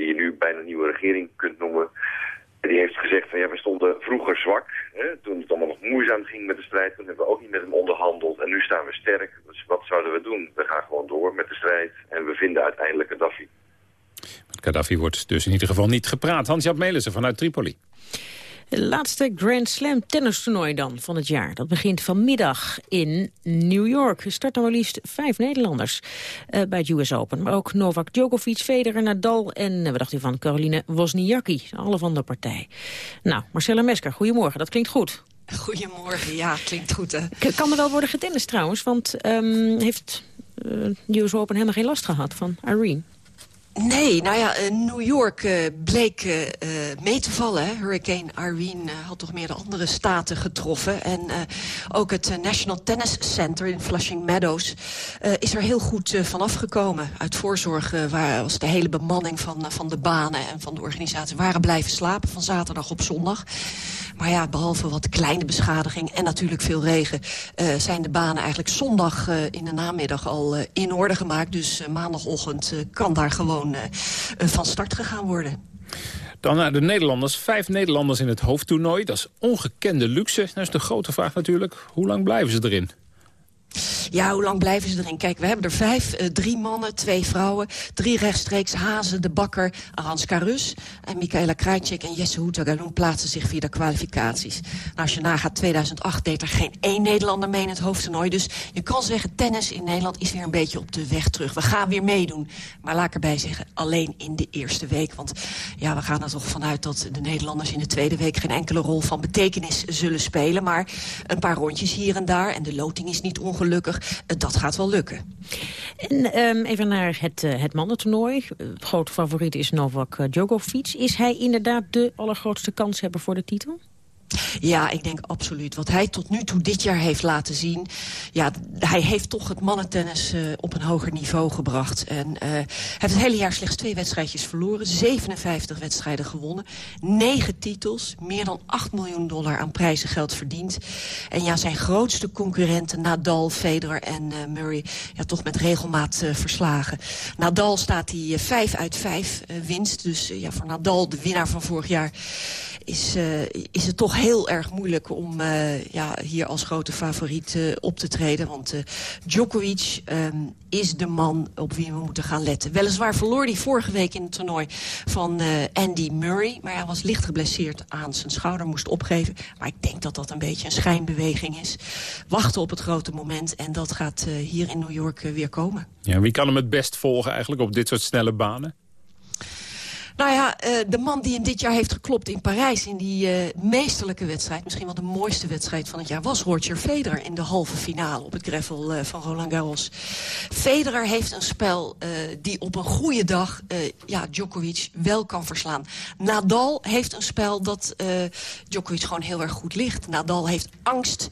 die je nu bijna nieuwe regering kunt noemen... Die heeft gezegd van ja, we stonden vroeger zwak. Hè, toen het allemaal nog moeizaam ging met de strijd. Toen hebben we ook niet met hem onderhandeld. En nu staan we sterk. Dus wat zouden we doen? We gaan gewoon door met de strijd. En we vinden uiteindelijk Gaddafi. Met Gaddafi wordt dus in ieder geval niet gepraat. Hans-Jap Melissen vanuit Tripoli. Het laatste Grand Slam tennistoernooi dan van het jaar. Dat begint vanmiddag in New York. Er starten maar liefst vijf Nederlanders uh, bij het US Open. Maar ook Novak Djokovic, Federer, Nadal en uh, wat dacht u van Caroline Wozniacki. Alle van de partij. Nou, Marcella Mesker, goedemorgen. Dat klinkt goed. Goedemorgen, ja, klinkt goed hè. Kan er wel worden getennist trouwens, want um, heeft uh, US Open helemaal geen last gehad van Irene? Nee, nou ja, New York uh, bleek uh, mee te vallen. Hurricane Irene had toch meer de andere staten getroffen. En ook het National Tennis Center in Flushing Meadows is er heel goed vanaf gekomen. Uit voorzorg was de hele bemanning van, van de banen en van de organisatie... waren blijven slapen van zaterdag op zondag. Maar ja, behalve wat kleine beschadiging en natuurlijk veel regen... Zijn de banen eigenlijk zondag in de namiddag al in orde gemaakt. Dus maandagochtend kan daar gewoon van start gegaan worden. Dan naar de Nederlanders. Vijf Nederlanders in het hoofdtoernooi. Dat is ongekende luxe. Dat is de grote vraag natuurlijk. Hoe lang blijven ze erin? Ja, hoe lang blijven ze erin? Kijk, we hebben er vijf. Uh, drie mannen, twee vrouwen. Drie rechtstreeks. Hazen, De Bakker, Aranska Rus. En Michaela Krajcek en Jesse Houtagaloen plaatsen zich via de kwalificaties. Nou, als je nagaat, 2008 deed er geen één Nederlander mee in het hoofdtoernooi. Dus je kan zeggen, tennis in Nederland is weer een beetje op de weg terug. We gaan weer meedoen. Maar laat ik erbij zeggen, alleen in de eerste week. Want ja, we gaan er toch vanuit dat de Nederlanders in de tweede week... geen enkele rol van betekenis zullen spelen. Maar een paar rondjes hier en daar. En de loting is niet ongeveer gelukkig. Eh, dat gaat wel lukken. En, um, even naar het, uh, het mannentoernooi. Uh, grote favoriet is Novak Djokovic. Is hij inderdaad de allergrootste kans hebben voor de titel? Ja, ik denk absoluut. Wat hij tot nu toe dit jaar heeft laten zien... ja, hij heeft toch het mannentennis uh, op een hoger niveau gebracht. En hij heeft het hele jaar slechts twee wedstrijdjes verloren. 57 wedstrijden gewonnen. Negen titels. Meer dan 8 miljoen dollar aan prijzengeld verdiend. En ja, zijn grootste concurrenten Nadal, Federer en uh, Murray... ja, toch met regelmaat verslagen. Nadal staat hij 5 uit 5 winst. Dus ja, voor Nadal, de winnaar van vorig jaar is, uh, is het toch heel erg moeilijk om uh, ja, hier als grote favoriet uh, op te treden. Want Djokovic um, is de man op wie we moeten gaan letten. Weliswaar verloor hij vorige week in het toernooi van Andy Murray. Maar hij was licht geblesseerd aan zijn schouder, moest opgeven. Maar ik denk dat dat een beetje een schijnbeweging is. Wachten op het grote moment en dat gaat hier in New York weer komen. Ja, wie kan hem het best volgen eigenlijk op dit soort snelle banen? Nou ja, uh, de man die hem dit jaar heeft geklopt in Parijs... in die uh, meesterlijke wedstrijd, misschien wel de mooiste wedstrijd van het jaar... was Roger Federer in de halve finale op het gravel uh, van Roland Garros. Federer heeft een spel die op een goede dag ja, Djokovic wel kan verslaan. Nadal heeft een spel dat Djokovic gewoon heel erg goed ligt. Nadal heeft angst.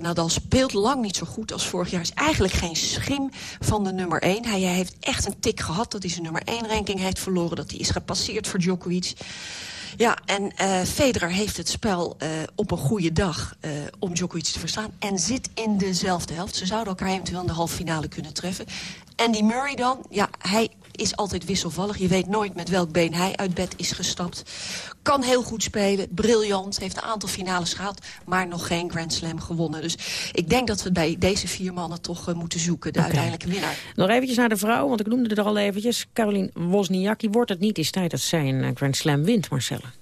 Nadal speelt lang niet zo goed als vorig jaar. Is eigenlijk geen schim van de nummer 1. Hij, heeft echt een tik gehad dat hij zijn nummer 1 ranking heeft verloren. Dat hij is gepasseerd voor Djokovic. Ja, en uh, Federer heeft het spel uh, op een goede dag uh, om Djokovic te verslaan. En zit in dezelfde helft. Ze zouden elkaar eventueel in de halve finale kunnen treffen. En die Murray dan, ja, hij is altijd wisselvallig. Je weet nooit met welk been hij uit bed is gestapt. Kan heel goed spelen, briljant, heeft een aantal finales gehad... maar nog geen Grand Slam gewonnen. Dus ik denk dat we bij deze vier mannen toch uh, moeten zoeken... de okay. uiteindelijke winnaar. Nog eventjes naar de vrouw, want ik noemde het er al eventjes. Caroline Wozniacki, wordt het niet eens tijd dat zij een Grand Slam wint, Marcelle?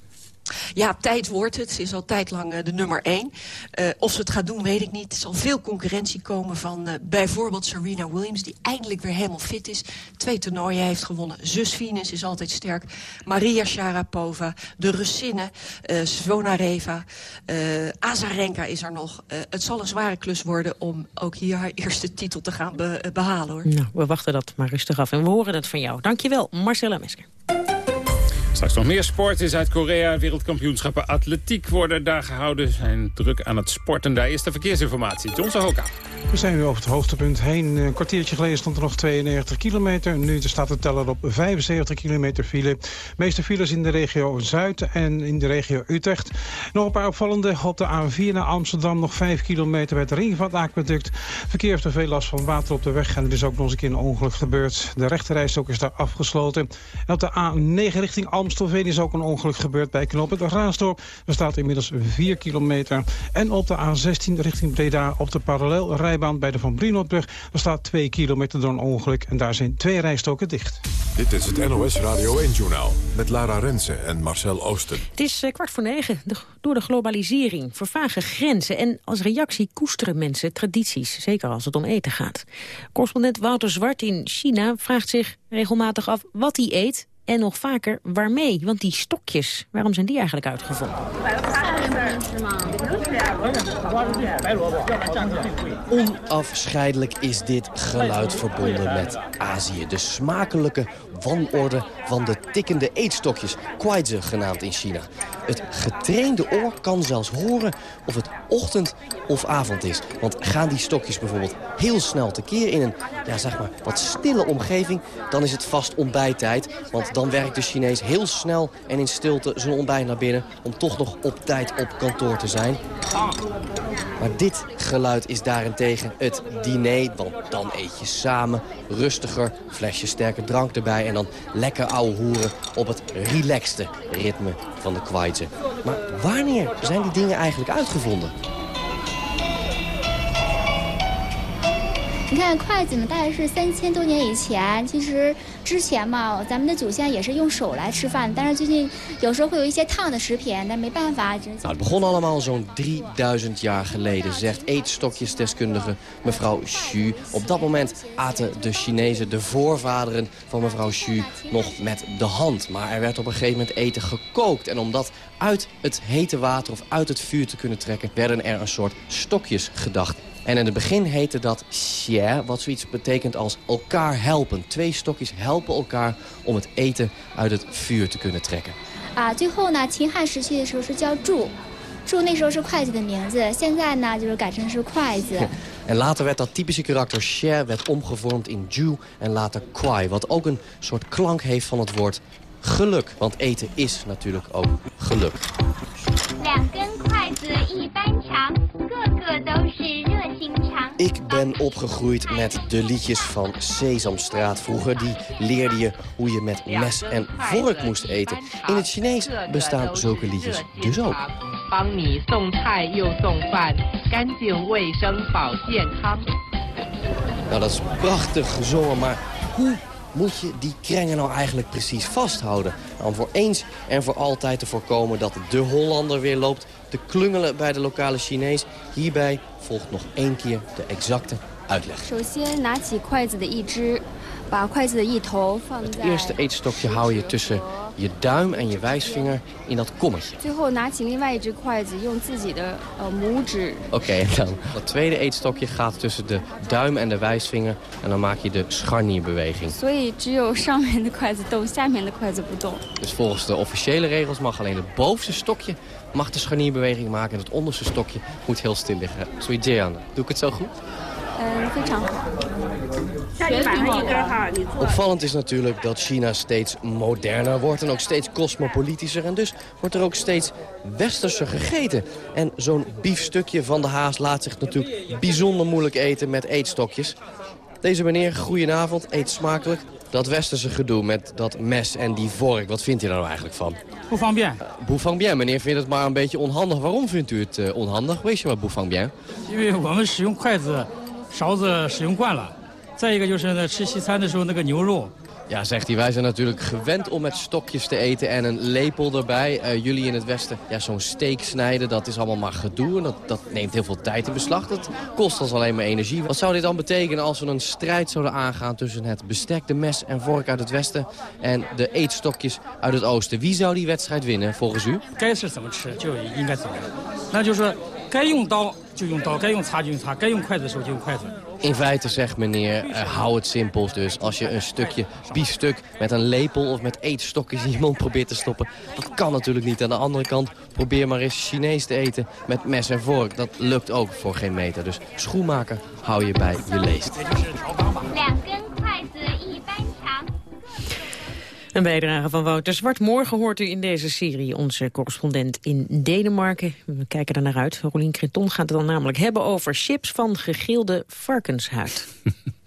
Ja, tijd wordt het. Ze is al tijd lang uh, de nummer één. Uh, of ze het gaat doen, weet ik niet. Er zal veel concurrentie komen van uh, bijvoorbeeld Serena Williams... die eindelijk weer helemaal fit is. Twee toernooien heeft gewonnen. Zus Venus is altijd sterk. Maria Sharapova, de Russinnen, Svonareva, Azarenka is er nog. het zal een zware klus worden om ook hier haar eerste titel te gaan be behalen. hoor. Nou, we wachten dat maar rustig af en we horen het van jou. Dankjewel, Marcella Mesker. Straks nog meer sport in Zuid-Korea. Wereldkampioenschappen atletiek worden daar gehouden. Zijn druk aan het sporten. Daar is de verkeersinformatie. John Hoka. We zijn nu over het hoogtepunt heen. Een kwartiertje geleden stond er nog 92 kilometer. Nu staat de teller op 75 kilometer file. Meeste files in de regio Zuid en in de regio Utrecht. Nog een paar opvallende. Op de A4 naar Amsterdam nog 5 kilometer bij het ringvat. Verkeer heeft er veel last van water op de weg. En er is ook nog eens een keer een ongeluk gebeurd. De rechterrijstok is daar afgesloten. En op de A9 richting Amstelveen is ook een ongeluk gebeurd bij knooppunt Raasdorp. Er staat inmiddels 4 kilometer. En op de A16 richting Breda op de parallel rijbaan bij de Van Brienoordbrug. Er staat 2 kilometer door een ongeluk en daar zijn twee rijstoken dicht. Dit is het NOS Radio 1-journaal met Lara Rensen en Marcel Oosten. Het is uh, kwart voor negen. De, door de globalisering vervagen grenzen en als reactie koesteren mensen tradities. Zeker als het om eten gaat. Correspondent Wouter Zwart in China vraagt zich regelmatig af wat hij eet en nog vaker waarmee. Want die stokjes, waarom zijn die eigenlijk uitgevonden? Onafscheidelijk is dit geluid verbonden met Azië. De smakelijke wanorde van de tikkende eetstokjes, kwaizi genaamd in China. Het getrainde oor kan zelfs horen of het ochtend of avond is. Want gaan die stokjes bijvoorbeeld heel snel tekeer in een ja, zeg maar, wat stille omgeving... dan is het vast ontbijttijd. Want dan werkt de Chinees heel snel en in stilte zijn ontbijt naar binnen... om toch nog op tijd op kantoor te zijn. Maar dit geluid is daarentegen het diner. Want dan eet je samen, rustiger, flesje sterke drank erbij... en dan lekker ouwe hoeren op het relaxte ritme van de kwaizen. Maar wanneer zijn die dingen eigenlijk uitgevonden? 你看筷子呢，大概是三千多年以前。其实之前嘛，咱们的祖先也是用手来吃饭，但是最近有时候会有一些烫的食品，但没办法。 Nou, het begon allemaal zo'n 3000 jaar geleden, zegt eetstokjesdeskundige mevrouw Xu. Op dat moment aten de Chinezen, de voorvaderen van mevrouw Xu, nog met de hand. Maar er werd op een gegeven moment eten gekookt. En om dat uit het hete water of uit het vuur te kunnen trekken, werden er een soort stokjes gedacht. En in het begin heette dat xie, wat zoiets betekent als elkaar helpen. Twee stokjes helpen elkaar om het eten uit het vuur te kunnen trekken. (laughs) 啊，最后呢，秦汉时期的时候是叫柱，柱那时候是筷子的名字，现在呢就是改成是筷子。 En later werd dat typische karakter xie werd omgevormd in ju en later kwai. Wat ook een soort klank heeft van het woord geluk. Want eten is natuurlijk ook geluk. 两根筷子一般长，个个都是热心肠。 ik ben opgegroeid met de liedjes van Sesamstraat vroeger. Die leerde je hoe je met mes en vork moest eten. In het Chinees bestaan zulke liedjes dus ook. Nou, dat is prachtig gezongen, maar hoe moet je die krengen nou eigenlijk precies vasthouden? Nou, om voor eens en voor altijd te voorkomen dat de Hollander weer loopt te klungelen bij de lokale Chinees. Hierbij volgt nog één keer de exacte uitleg. Het eerste eetstokje hou je tussen je duim en je wijsvinger in dat kommetje. Oké, okay, dan dat tweede eetstokje gaat tussen de duim en de wijsvinger en dan maak je de scharnierbeweging. Dus volgens de officiële regels mag alleen het bovenste stokje mag de scharnierbeweging maken en het onderste stokje moet heel stil liggen. Sui Doe ik het zo goed? Uh, Opvallend is natuurlijk dat China steeds moderner wordt en ook steeds cosmopolitischer. En dus wordt er ook steeds westerser gegeten. En zo'n biefstukje van de haas laat zich natuurlijk bijzonder moeilijk eten met eetstokjes. Deze meneer, goedenavond, eet smakelijk. Dat westerse gedoe met dat mes en die vork, wat vindt u daar nou eigenlijk van? 不方便， Boe van bien, meneer vindt het maar een beetje onhandig. Waarom vindt u het eh, onhandig? Weet je wat, boe van bien? 因为我们使用筷子、勺子使用惯了。 再一个就是呢，吃西餐的时候那个牛肉， Ja, zegt hij, wij zijn natuurlijk gewend om met stokjes te eten en een lepel erbij. Eh, jullie in het Westen, ja, zo'n steak snijden, dat is allemaal maar gedoe. En dat, dat neemt heel veel tijd in beslag. Dat kost ons alleen maar energie. Wat zou dit dan betekenen als we een strijd zouden aangaan tussen het bestek, de mes en vork uit het Westen en de eetstokjes uit het Oosten? Wie zou die wedstrijd winnen, volgens u? 该是怎么吃就应该怎么样。那就是说，该用刀就用刀，该用叉就用叉，该用筷子的时候就用筷子。 In feite zegt meneer, eh, hou het simpel dus. Als je een stukje biefstuk met een lepel of met eetstokjes in je mond probeert te stoppen... dat kan natuurlijk niet. Aan de andere kant, probeer maar eens Chinees te eten met mes en vork. Dat lukt ook voor geen meter. Dus schoenmaker, hou je bij je leest. Een bijdrage van Wouter Zwart. Morgen hoort u in deze serie onze correspondent in Denemarken. We kijken er naar uit. Rolien Creton gaat het dan namelijk hebben over chips van gegilde varkenshuid.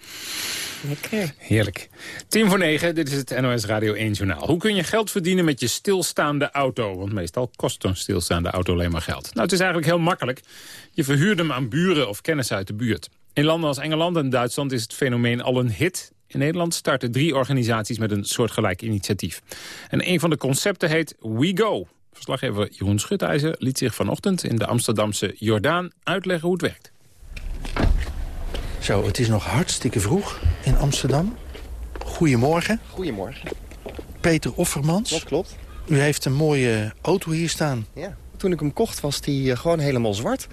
(laughs) Lekker. Heerlijk. Tien voor negen, dit is het NOS Radio 1 Journaal. Hoe kun je geld verdienen met je stilstaande auto? Want meestal kost een stilstaande auto alleen maar geld. Nou, het is eigenlijk heel makkelijk. Je verhuurt hem aan buren of kennissen uit de buurt. In landen als Engeland en Duitsland is het fenomeen al een hit. In Nederland starten drie organisaties met een soortgelijk initiatief. En een van de concepten heet We Go. Verslaggever Jeroen Schutijzer liet zich vanochtend in de Amsterdamse Jordaan uitleggen hoe het werkt. Zo, het is nog hartstikke vroeg in Amsterdam. Goedemorgen. Goedemorgen. Peter Offermans. Dat klopt. U heeft een mooie auto hier staan. Ja. Toen ik hem kocht was die eh, gewoon helemaal zwart.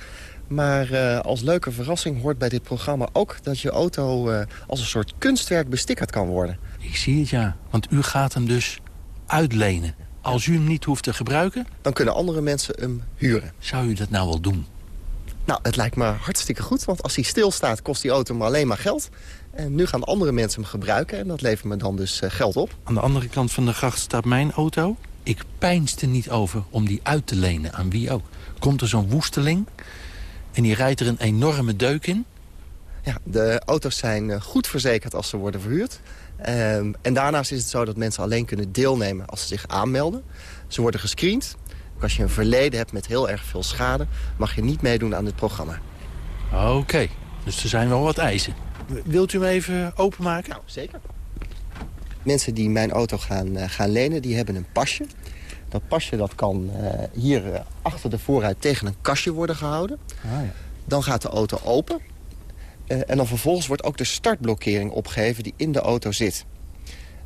Maar eh, als leuke verrassing hoort bij dit programma ook... dat je auto eh, als een soort kunstwerk bestickerd kan worden. Ik zie het, ja. Want u gaat hem dus uitlenen. Als u hem niet hoeft te gebruiken... Dan kunnen andere mensen hem huren. Zou u dat nou wel doen? Nou, het lijkt me hartstikke goed. Want als hij stilstaat, kost die auto me alleen maar geld. En nu gaan andere mensen hem gebruiken. En dat levert me dan dus eh, geld op. Aan de andere kant van de gracht staat mijn auto. Ik pijnst er niet over om die uit te lenen aan wie ook. Komt er zo'n woesteling en die rijdt er een enorme deuk in. Ja, de auto's zijn eh, goed verzekerd als ze worden verhuurd. Ehm, en daarnaast is het zo dat mensen alleen kunnen deelnemen als ze zich aanmelden. Ze worden gescreend. Ook als je een verleden hebt met heel erg veel schade... mag je niet meedoen aan dit programma. Oké, dus er zijn wel wat eisen. Wilt u hem even openmaken? Nou, zeker. Mensen die mijn auto gaan, eh, gaan lenen, die hebben een pasje. Dat pasje dat kan eh, hier eh, achter de voorruit tegen een kastje worden gehouden. Ah, ja. Dan gaat de auto open. Eh, en dan vervolgens wordt ook de startblokkering opgeheven die in de auto zit.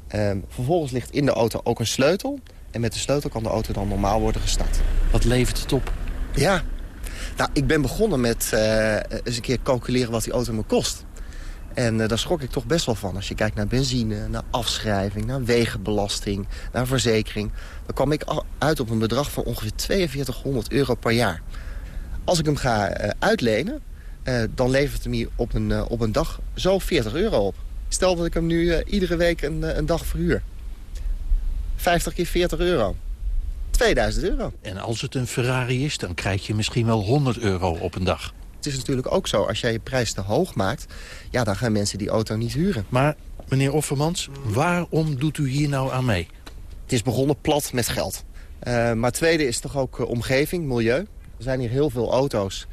Ehm, vervolgens ligt in de auto ook een sleutel. En met de sleutel kan de auto dan normaal worden gestart. Wat levert het op? Ja, nou, ik ben begonnen met eens een keer calculeren wat die auto me kost. En eh, daar schrok ik toch best wel van. Als je kijkt naar benzine, naar afschrijving, naar wegenbelasting, naar verzekering. Dan kwam ik uit op een bedrag van ongeveer 4200 euro per jaar. Als ik hem ga eh, uitlenen, eh, dan levert het me op een, op een dag zo 40 euro op. Stel dat ik hem nu iedere week een, een dag verhuur. 50 keer 40 euro. 2000 euro. En als het een Ferrari is, dan krijg je misschien wel 100 euro op een dag. Het is natuurlijk ook zo, als jij je prijs te hoog maakt... ja, dan gaan mensen die auto niet huren. Maar, meneer Offermans, waarom doet u hier nou aan mee? Het is begonnen plat met geld. Eh, maar tweede is toch ook eh, omgeving, milieu. Er zijn hier heel veel auto's.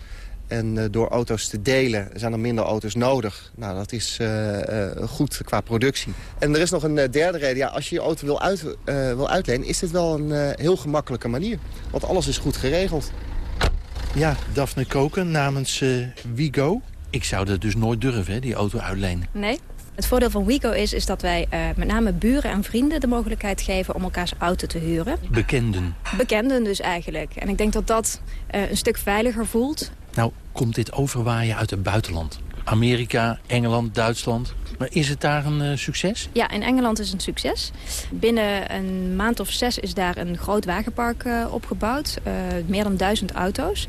En eh, door auto's te delen zijn er minder auto's nodig. Nou, dat is goed qua productie. En er is nog een derde reden. Ja, als je je auto wil, uit, wil uitlenen, is dit wel een heel gemakkelijke manier. Want alles is goed geregeld. Ja, Daphne Koken namens eh Wigo. Ik zou dat dus nooit durven, hè, die auto uitlenen. Nee? Het voordeel van Wico is, is dat wij uh, met name buren en vrienden de mogelijkheid geven om elkaars auto te huren. Bekenden. Bekenden dus eigenlijk. En ik denk dat dat uh, een stuk veiliger voelt. Nou, komt dit overwaaien uit het buitenland? Amerika, Engeland, Duitsland. Maar is het daar een uh, succes? Ja, in Engeland is het een succes. Binnen een maand of zes is daar een groot wagenpark uh, opgebouwd. Uh, meer dan duizend auto's.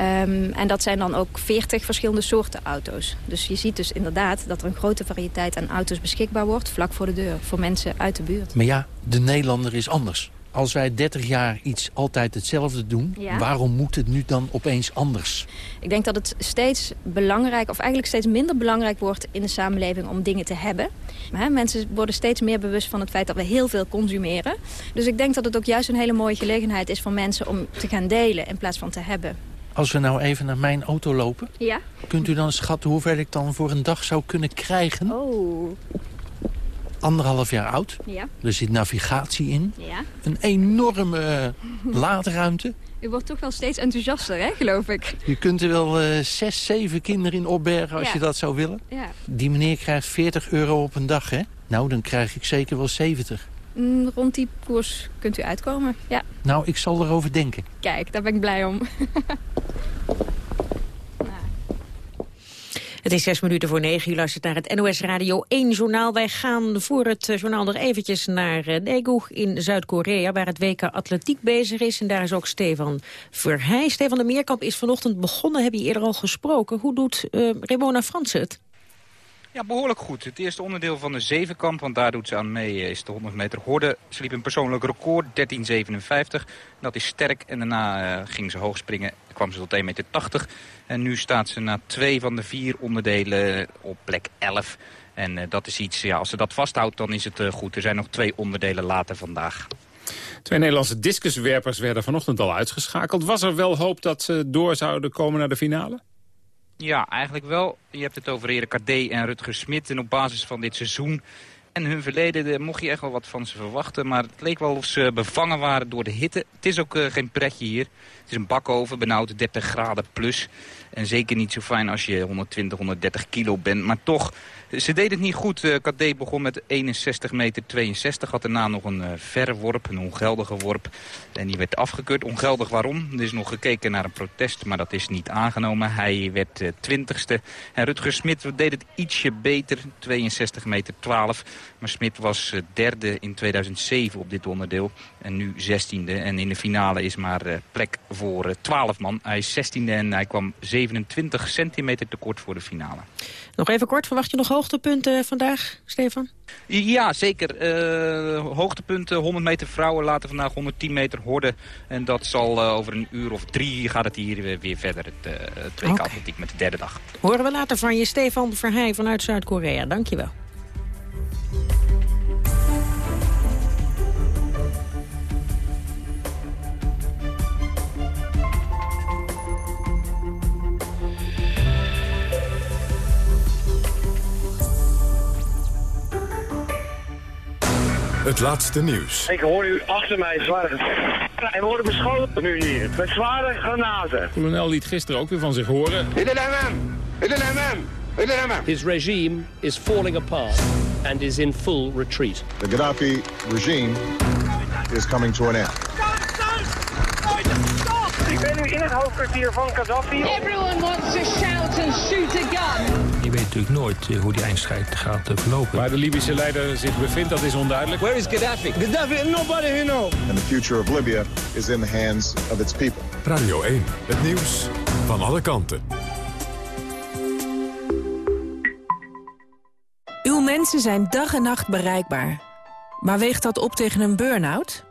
Um, en dat zijn dan ook veertig verschillende soorten auto's. Dus je ziet dus inderdaad dat er een grote variëteit aan auto's beschikbaar wordt... vlak voor de deur, voor mensen uit de buurt. Maar ja, de Nederlander is anders. Als wij 30 jaar iets altijd hetzelfde doen, Ja. waarom moet het nu dan opeens anders? Ik denk dat het steeds belangrijk, of eigenlijk steeds minder belangrijk wordt in de samenleving om dingen te hebben. Hè, mensen worden steeds meer bewust van het feit dat we heel veel consumeren. Dus ik denk dat het ook juist een hele mooie gelegenheid is voor mensen om te gaan delen in plaats van te hebben. Als we nou even naar mijn auto lopen, Ja? kunt u dan schatten hoeveel ik dan voor een dag zou kunnen krijgen? Oh. Anderhalf jaar oud. Ja. Er zit navigatie in. Ja. Een enorme eh, laadruimte. U wordt toch wel steeds enthousiaster, hè, geloof ik. Je kunt er wel eh, zes, zeven kinderen in opbergen als Ja. je dat zou willen. Ja. Die meneer krijgt 40 euro op een dag, hè? Nou, dan krijg ik zeker wel 70. Mm, Rond die koers kunt u uitkomen. Ja, Nou, ik zal erover denken. kijk, daar ben ik blij om. (laughs) Het is zes minuten voor negen. U luistert naar het NOS Radio 1 journaal. Wij gaan voor het eh, journaal nog eventjes naar eh, Daegu in Zuid-Korea... waar het WK Atletiek bezig is. En daar is ook Stefan Verheij. Stefan de Meerkamp is vanochtend begonnen. Heb je eerder al gesproken. Hoe doet eh Ramona Frans het? Ja, behoorlijk goed. Het eerste onderdeel van de zevenkamp, want daar doet ze aan mee, is de 100 meter horde. Ze liep een persoonlijk record, 13,57. Dat is sterk en daarna uh, ging ze hoog springen, kwam ze tot 1,80 meter. En nu staat ze na twee van de vier onderdelen op plek 11. En uh, dat is iets, ja, als ze dat vasthoudt, dan is het goed. Er zijn nog twee onderdelen later vandaag. Twee Nederlandse discuswerpers werden vanochtend al uitgeschakeld. Was er wel hoop dat ze door zouden komen naar de finale? Ja, eigenlijk wel. Je hebt het over Erik Kadé en Rutger Smit. En op basis van dit seizoen en hun verleden de, mocht je echt wel wat van ze verwachten. Maar het leek wel of ze bevangen waren door de hitte. Het is ook uh, geen pretje hier. Het is een bakoven, benauwd 30 graden plus. En zeker niet zo fijn als je 120, 130 kilo bent. Maar toch, ze deed het niet goed. Uh, Kadé begon met 61 meter 62. Had daarna nog een uh, verre worp, een ongeldige worp. En die werd afgekeurd. Ongeldig waarom? Er is nog gekeken naar een protest, maar dat is niet aangenomen. Hij werd uh, twintigste. En Rutger Smit deed het ietsje beter, 62 meter 12. Maar Smit was derde in 2007 op dit onderdeel. En nu zestiende. En in de finale is maar plek voor 12 man. Hij is zestiende en hij kwam 27 centimeter tekort voor de finale. Nog even kort, verwacht je nog hoogtepunten vandaag, Stefan? Ja, zeker. Uh, hoogtepunten 100 meter vrouwen, later vandaag 110 meter horden. En dat zal uh, over een uur of drie gaat het hier weer, verder, het, uh, okay. atletiek met de derde dag. Horen we later van je, Stefan Verheij vanuit Zuid-Korea. Dankjewel. Het laatste nieuws. Ik hoor u achter mij zware... En we worden beschoten nu hier met zware granaten. Kolonel liet gisteren ook weer van zich horen. His regime is falling apart and is in full retreat. The Gaddafi regime is coming to an end. Ik ben nu in het hoofdkwartier van Gaddafi. Everyone wants to shout and shoot a gun. Weet natuurlijk nooit uh, hoe die eindstrijd gaat uh, verlopen. Waar de Libische leider zich bevindt, dat is onduidelijk. Where is Gaddafi? Gaddafi, nobody who knows. And the future of Libya is in the hands of its people. Radio 1, het nieuws van alle kanten. Uw mensen zijn dag en nacht bereikbaar. Maar weegt dat op tegen een burn-out?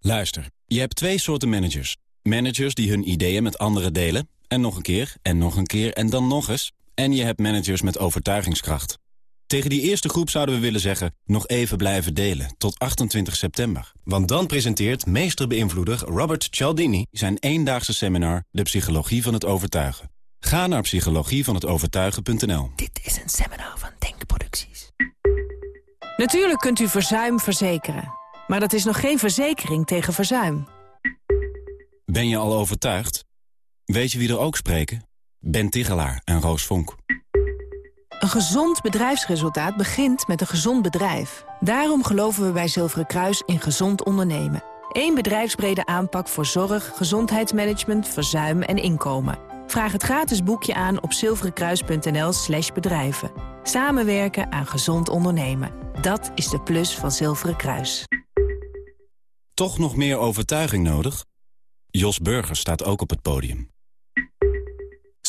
Luister, je hebt twee soorten managers. Managers die hun ideeën met anderen delen. En nog een keer, en nog een keer, en dan nog eens. En je hebt managers met overtuigingskracht. Tegen die eerste groep zouden we willen zeggen... nog even blijven delen, tot 28 september. Want dan presenteert meesterbeïnvloeder Robert Cialdini... zijn eendaagse seminar De Psychologie van het Overtuigen. Ga naar psychologievanhetovertuigen.nl. Dit is een seminar van Denkproducties. Natuurlijk kunt u verzuim verzekeren. Maar dat is nog geen verzekering tegen verzuim. Ben je al overtuigd? Weet je wie er ook spreken? Ben Tigelaar en Roos Vonk. Een gezond bedrijfsresultaat begint met een gezond bedrijf. Daarom geloven we bij Zilveren Kruis in gezond ondernemen. Eén bedrijfsbrede aanpak voor zorg, gezondheidsmanagement, verzuim en inkomen. Vraag het gratis boekje aan op zilverenkruis.nl slash bedrijven. Samenwerken aan gezond ondernemen. Dat is de plus van Zilveren Kruis. Toch nog meer overtuiging nodig? Jos Burger staat ook op het podium.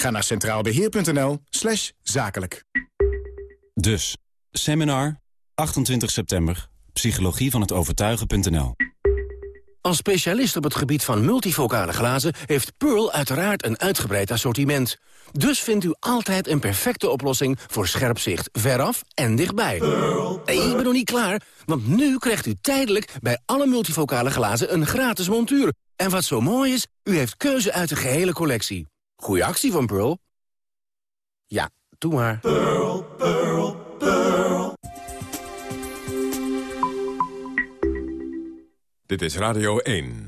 Ga naar centraalbeheer.nl slash zakelijk. Dus, seminar, 28 september, psychologie van het overtuigen.nl. Als specialist op het gebied van multifocale glazen... heeft Pearl uiteraard een uitgebreid assortiment. Dus vindt u altijd een perfecte oplossing voor scherp zicht veraf en dichtbij. Nee, ik ben nog niet klaar, want nu krijgt u tijdelijk... bij alle multifocale glazen een gratis montuur. En wat zo mooi is, u heeft keuze uit de gehele collectie. Goeie actie van Pearl. Ja, doe maar. Pearl, Pearl, Pearl. Dit is Radio 1.